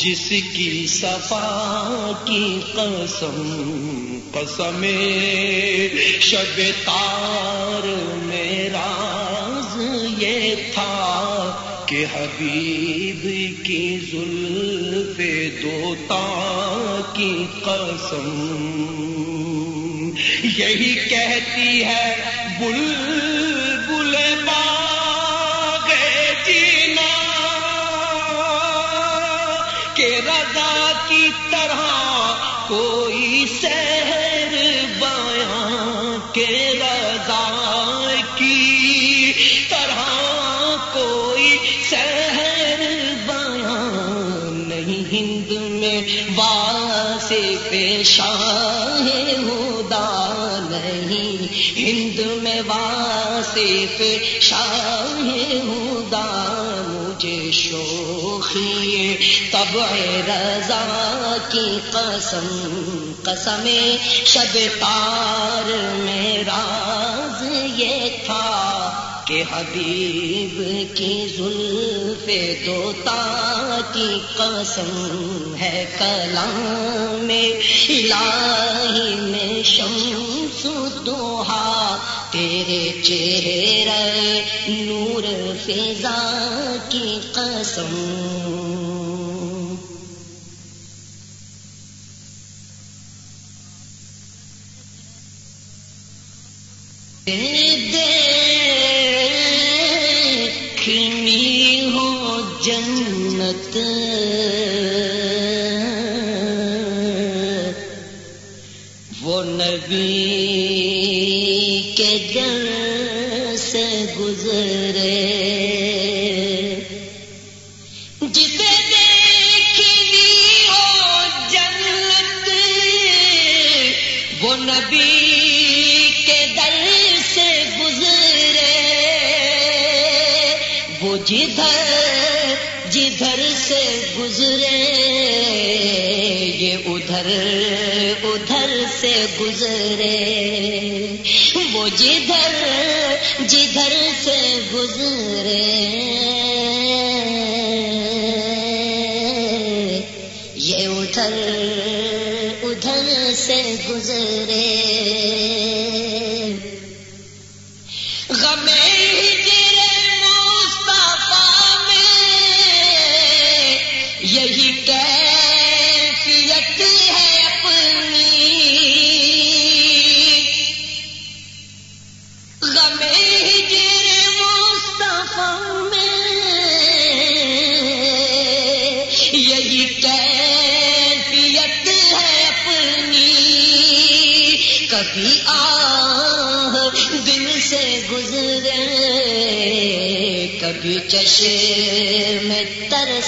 جس کی صفا کی قسم قسم شب تار میرا یہ تھا کہ حبیب کی زلف دوتا کی قسم، یہی کہتی ہے بل واسف شاہ ہدا مجھے شوخی تب رضا کی قسم قسم شب تار میں راز یہ تھا کہ حبیب کی زلف دوتا کی قسم ہے کلام میں الہی میں شمس دوہا۔ تیرے چہرے نور فضا کی قسم۔ دیکھنی ہو جنت۔ جدھر جدھر سے گزرے، یہ ادھر ادھر سے گزرے۔ وہ جدھر جدھر سے گزرے۔ یہ ادھر ادھر سے گزرے۔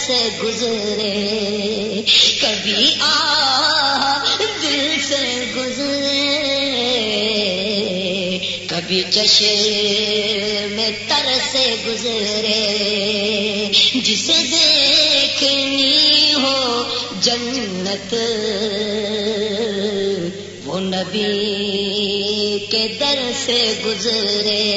سے گزرے، کبھی آہ دل سے گزرے، کبھی چشم میں تر سے گزرے، جسے دیکھنی ہو جنت، وہ نبی کے در سے گزرے۔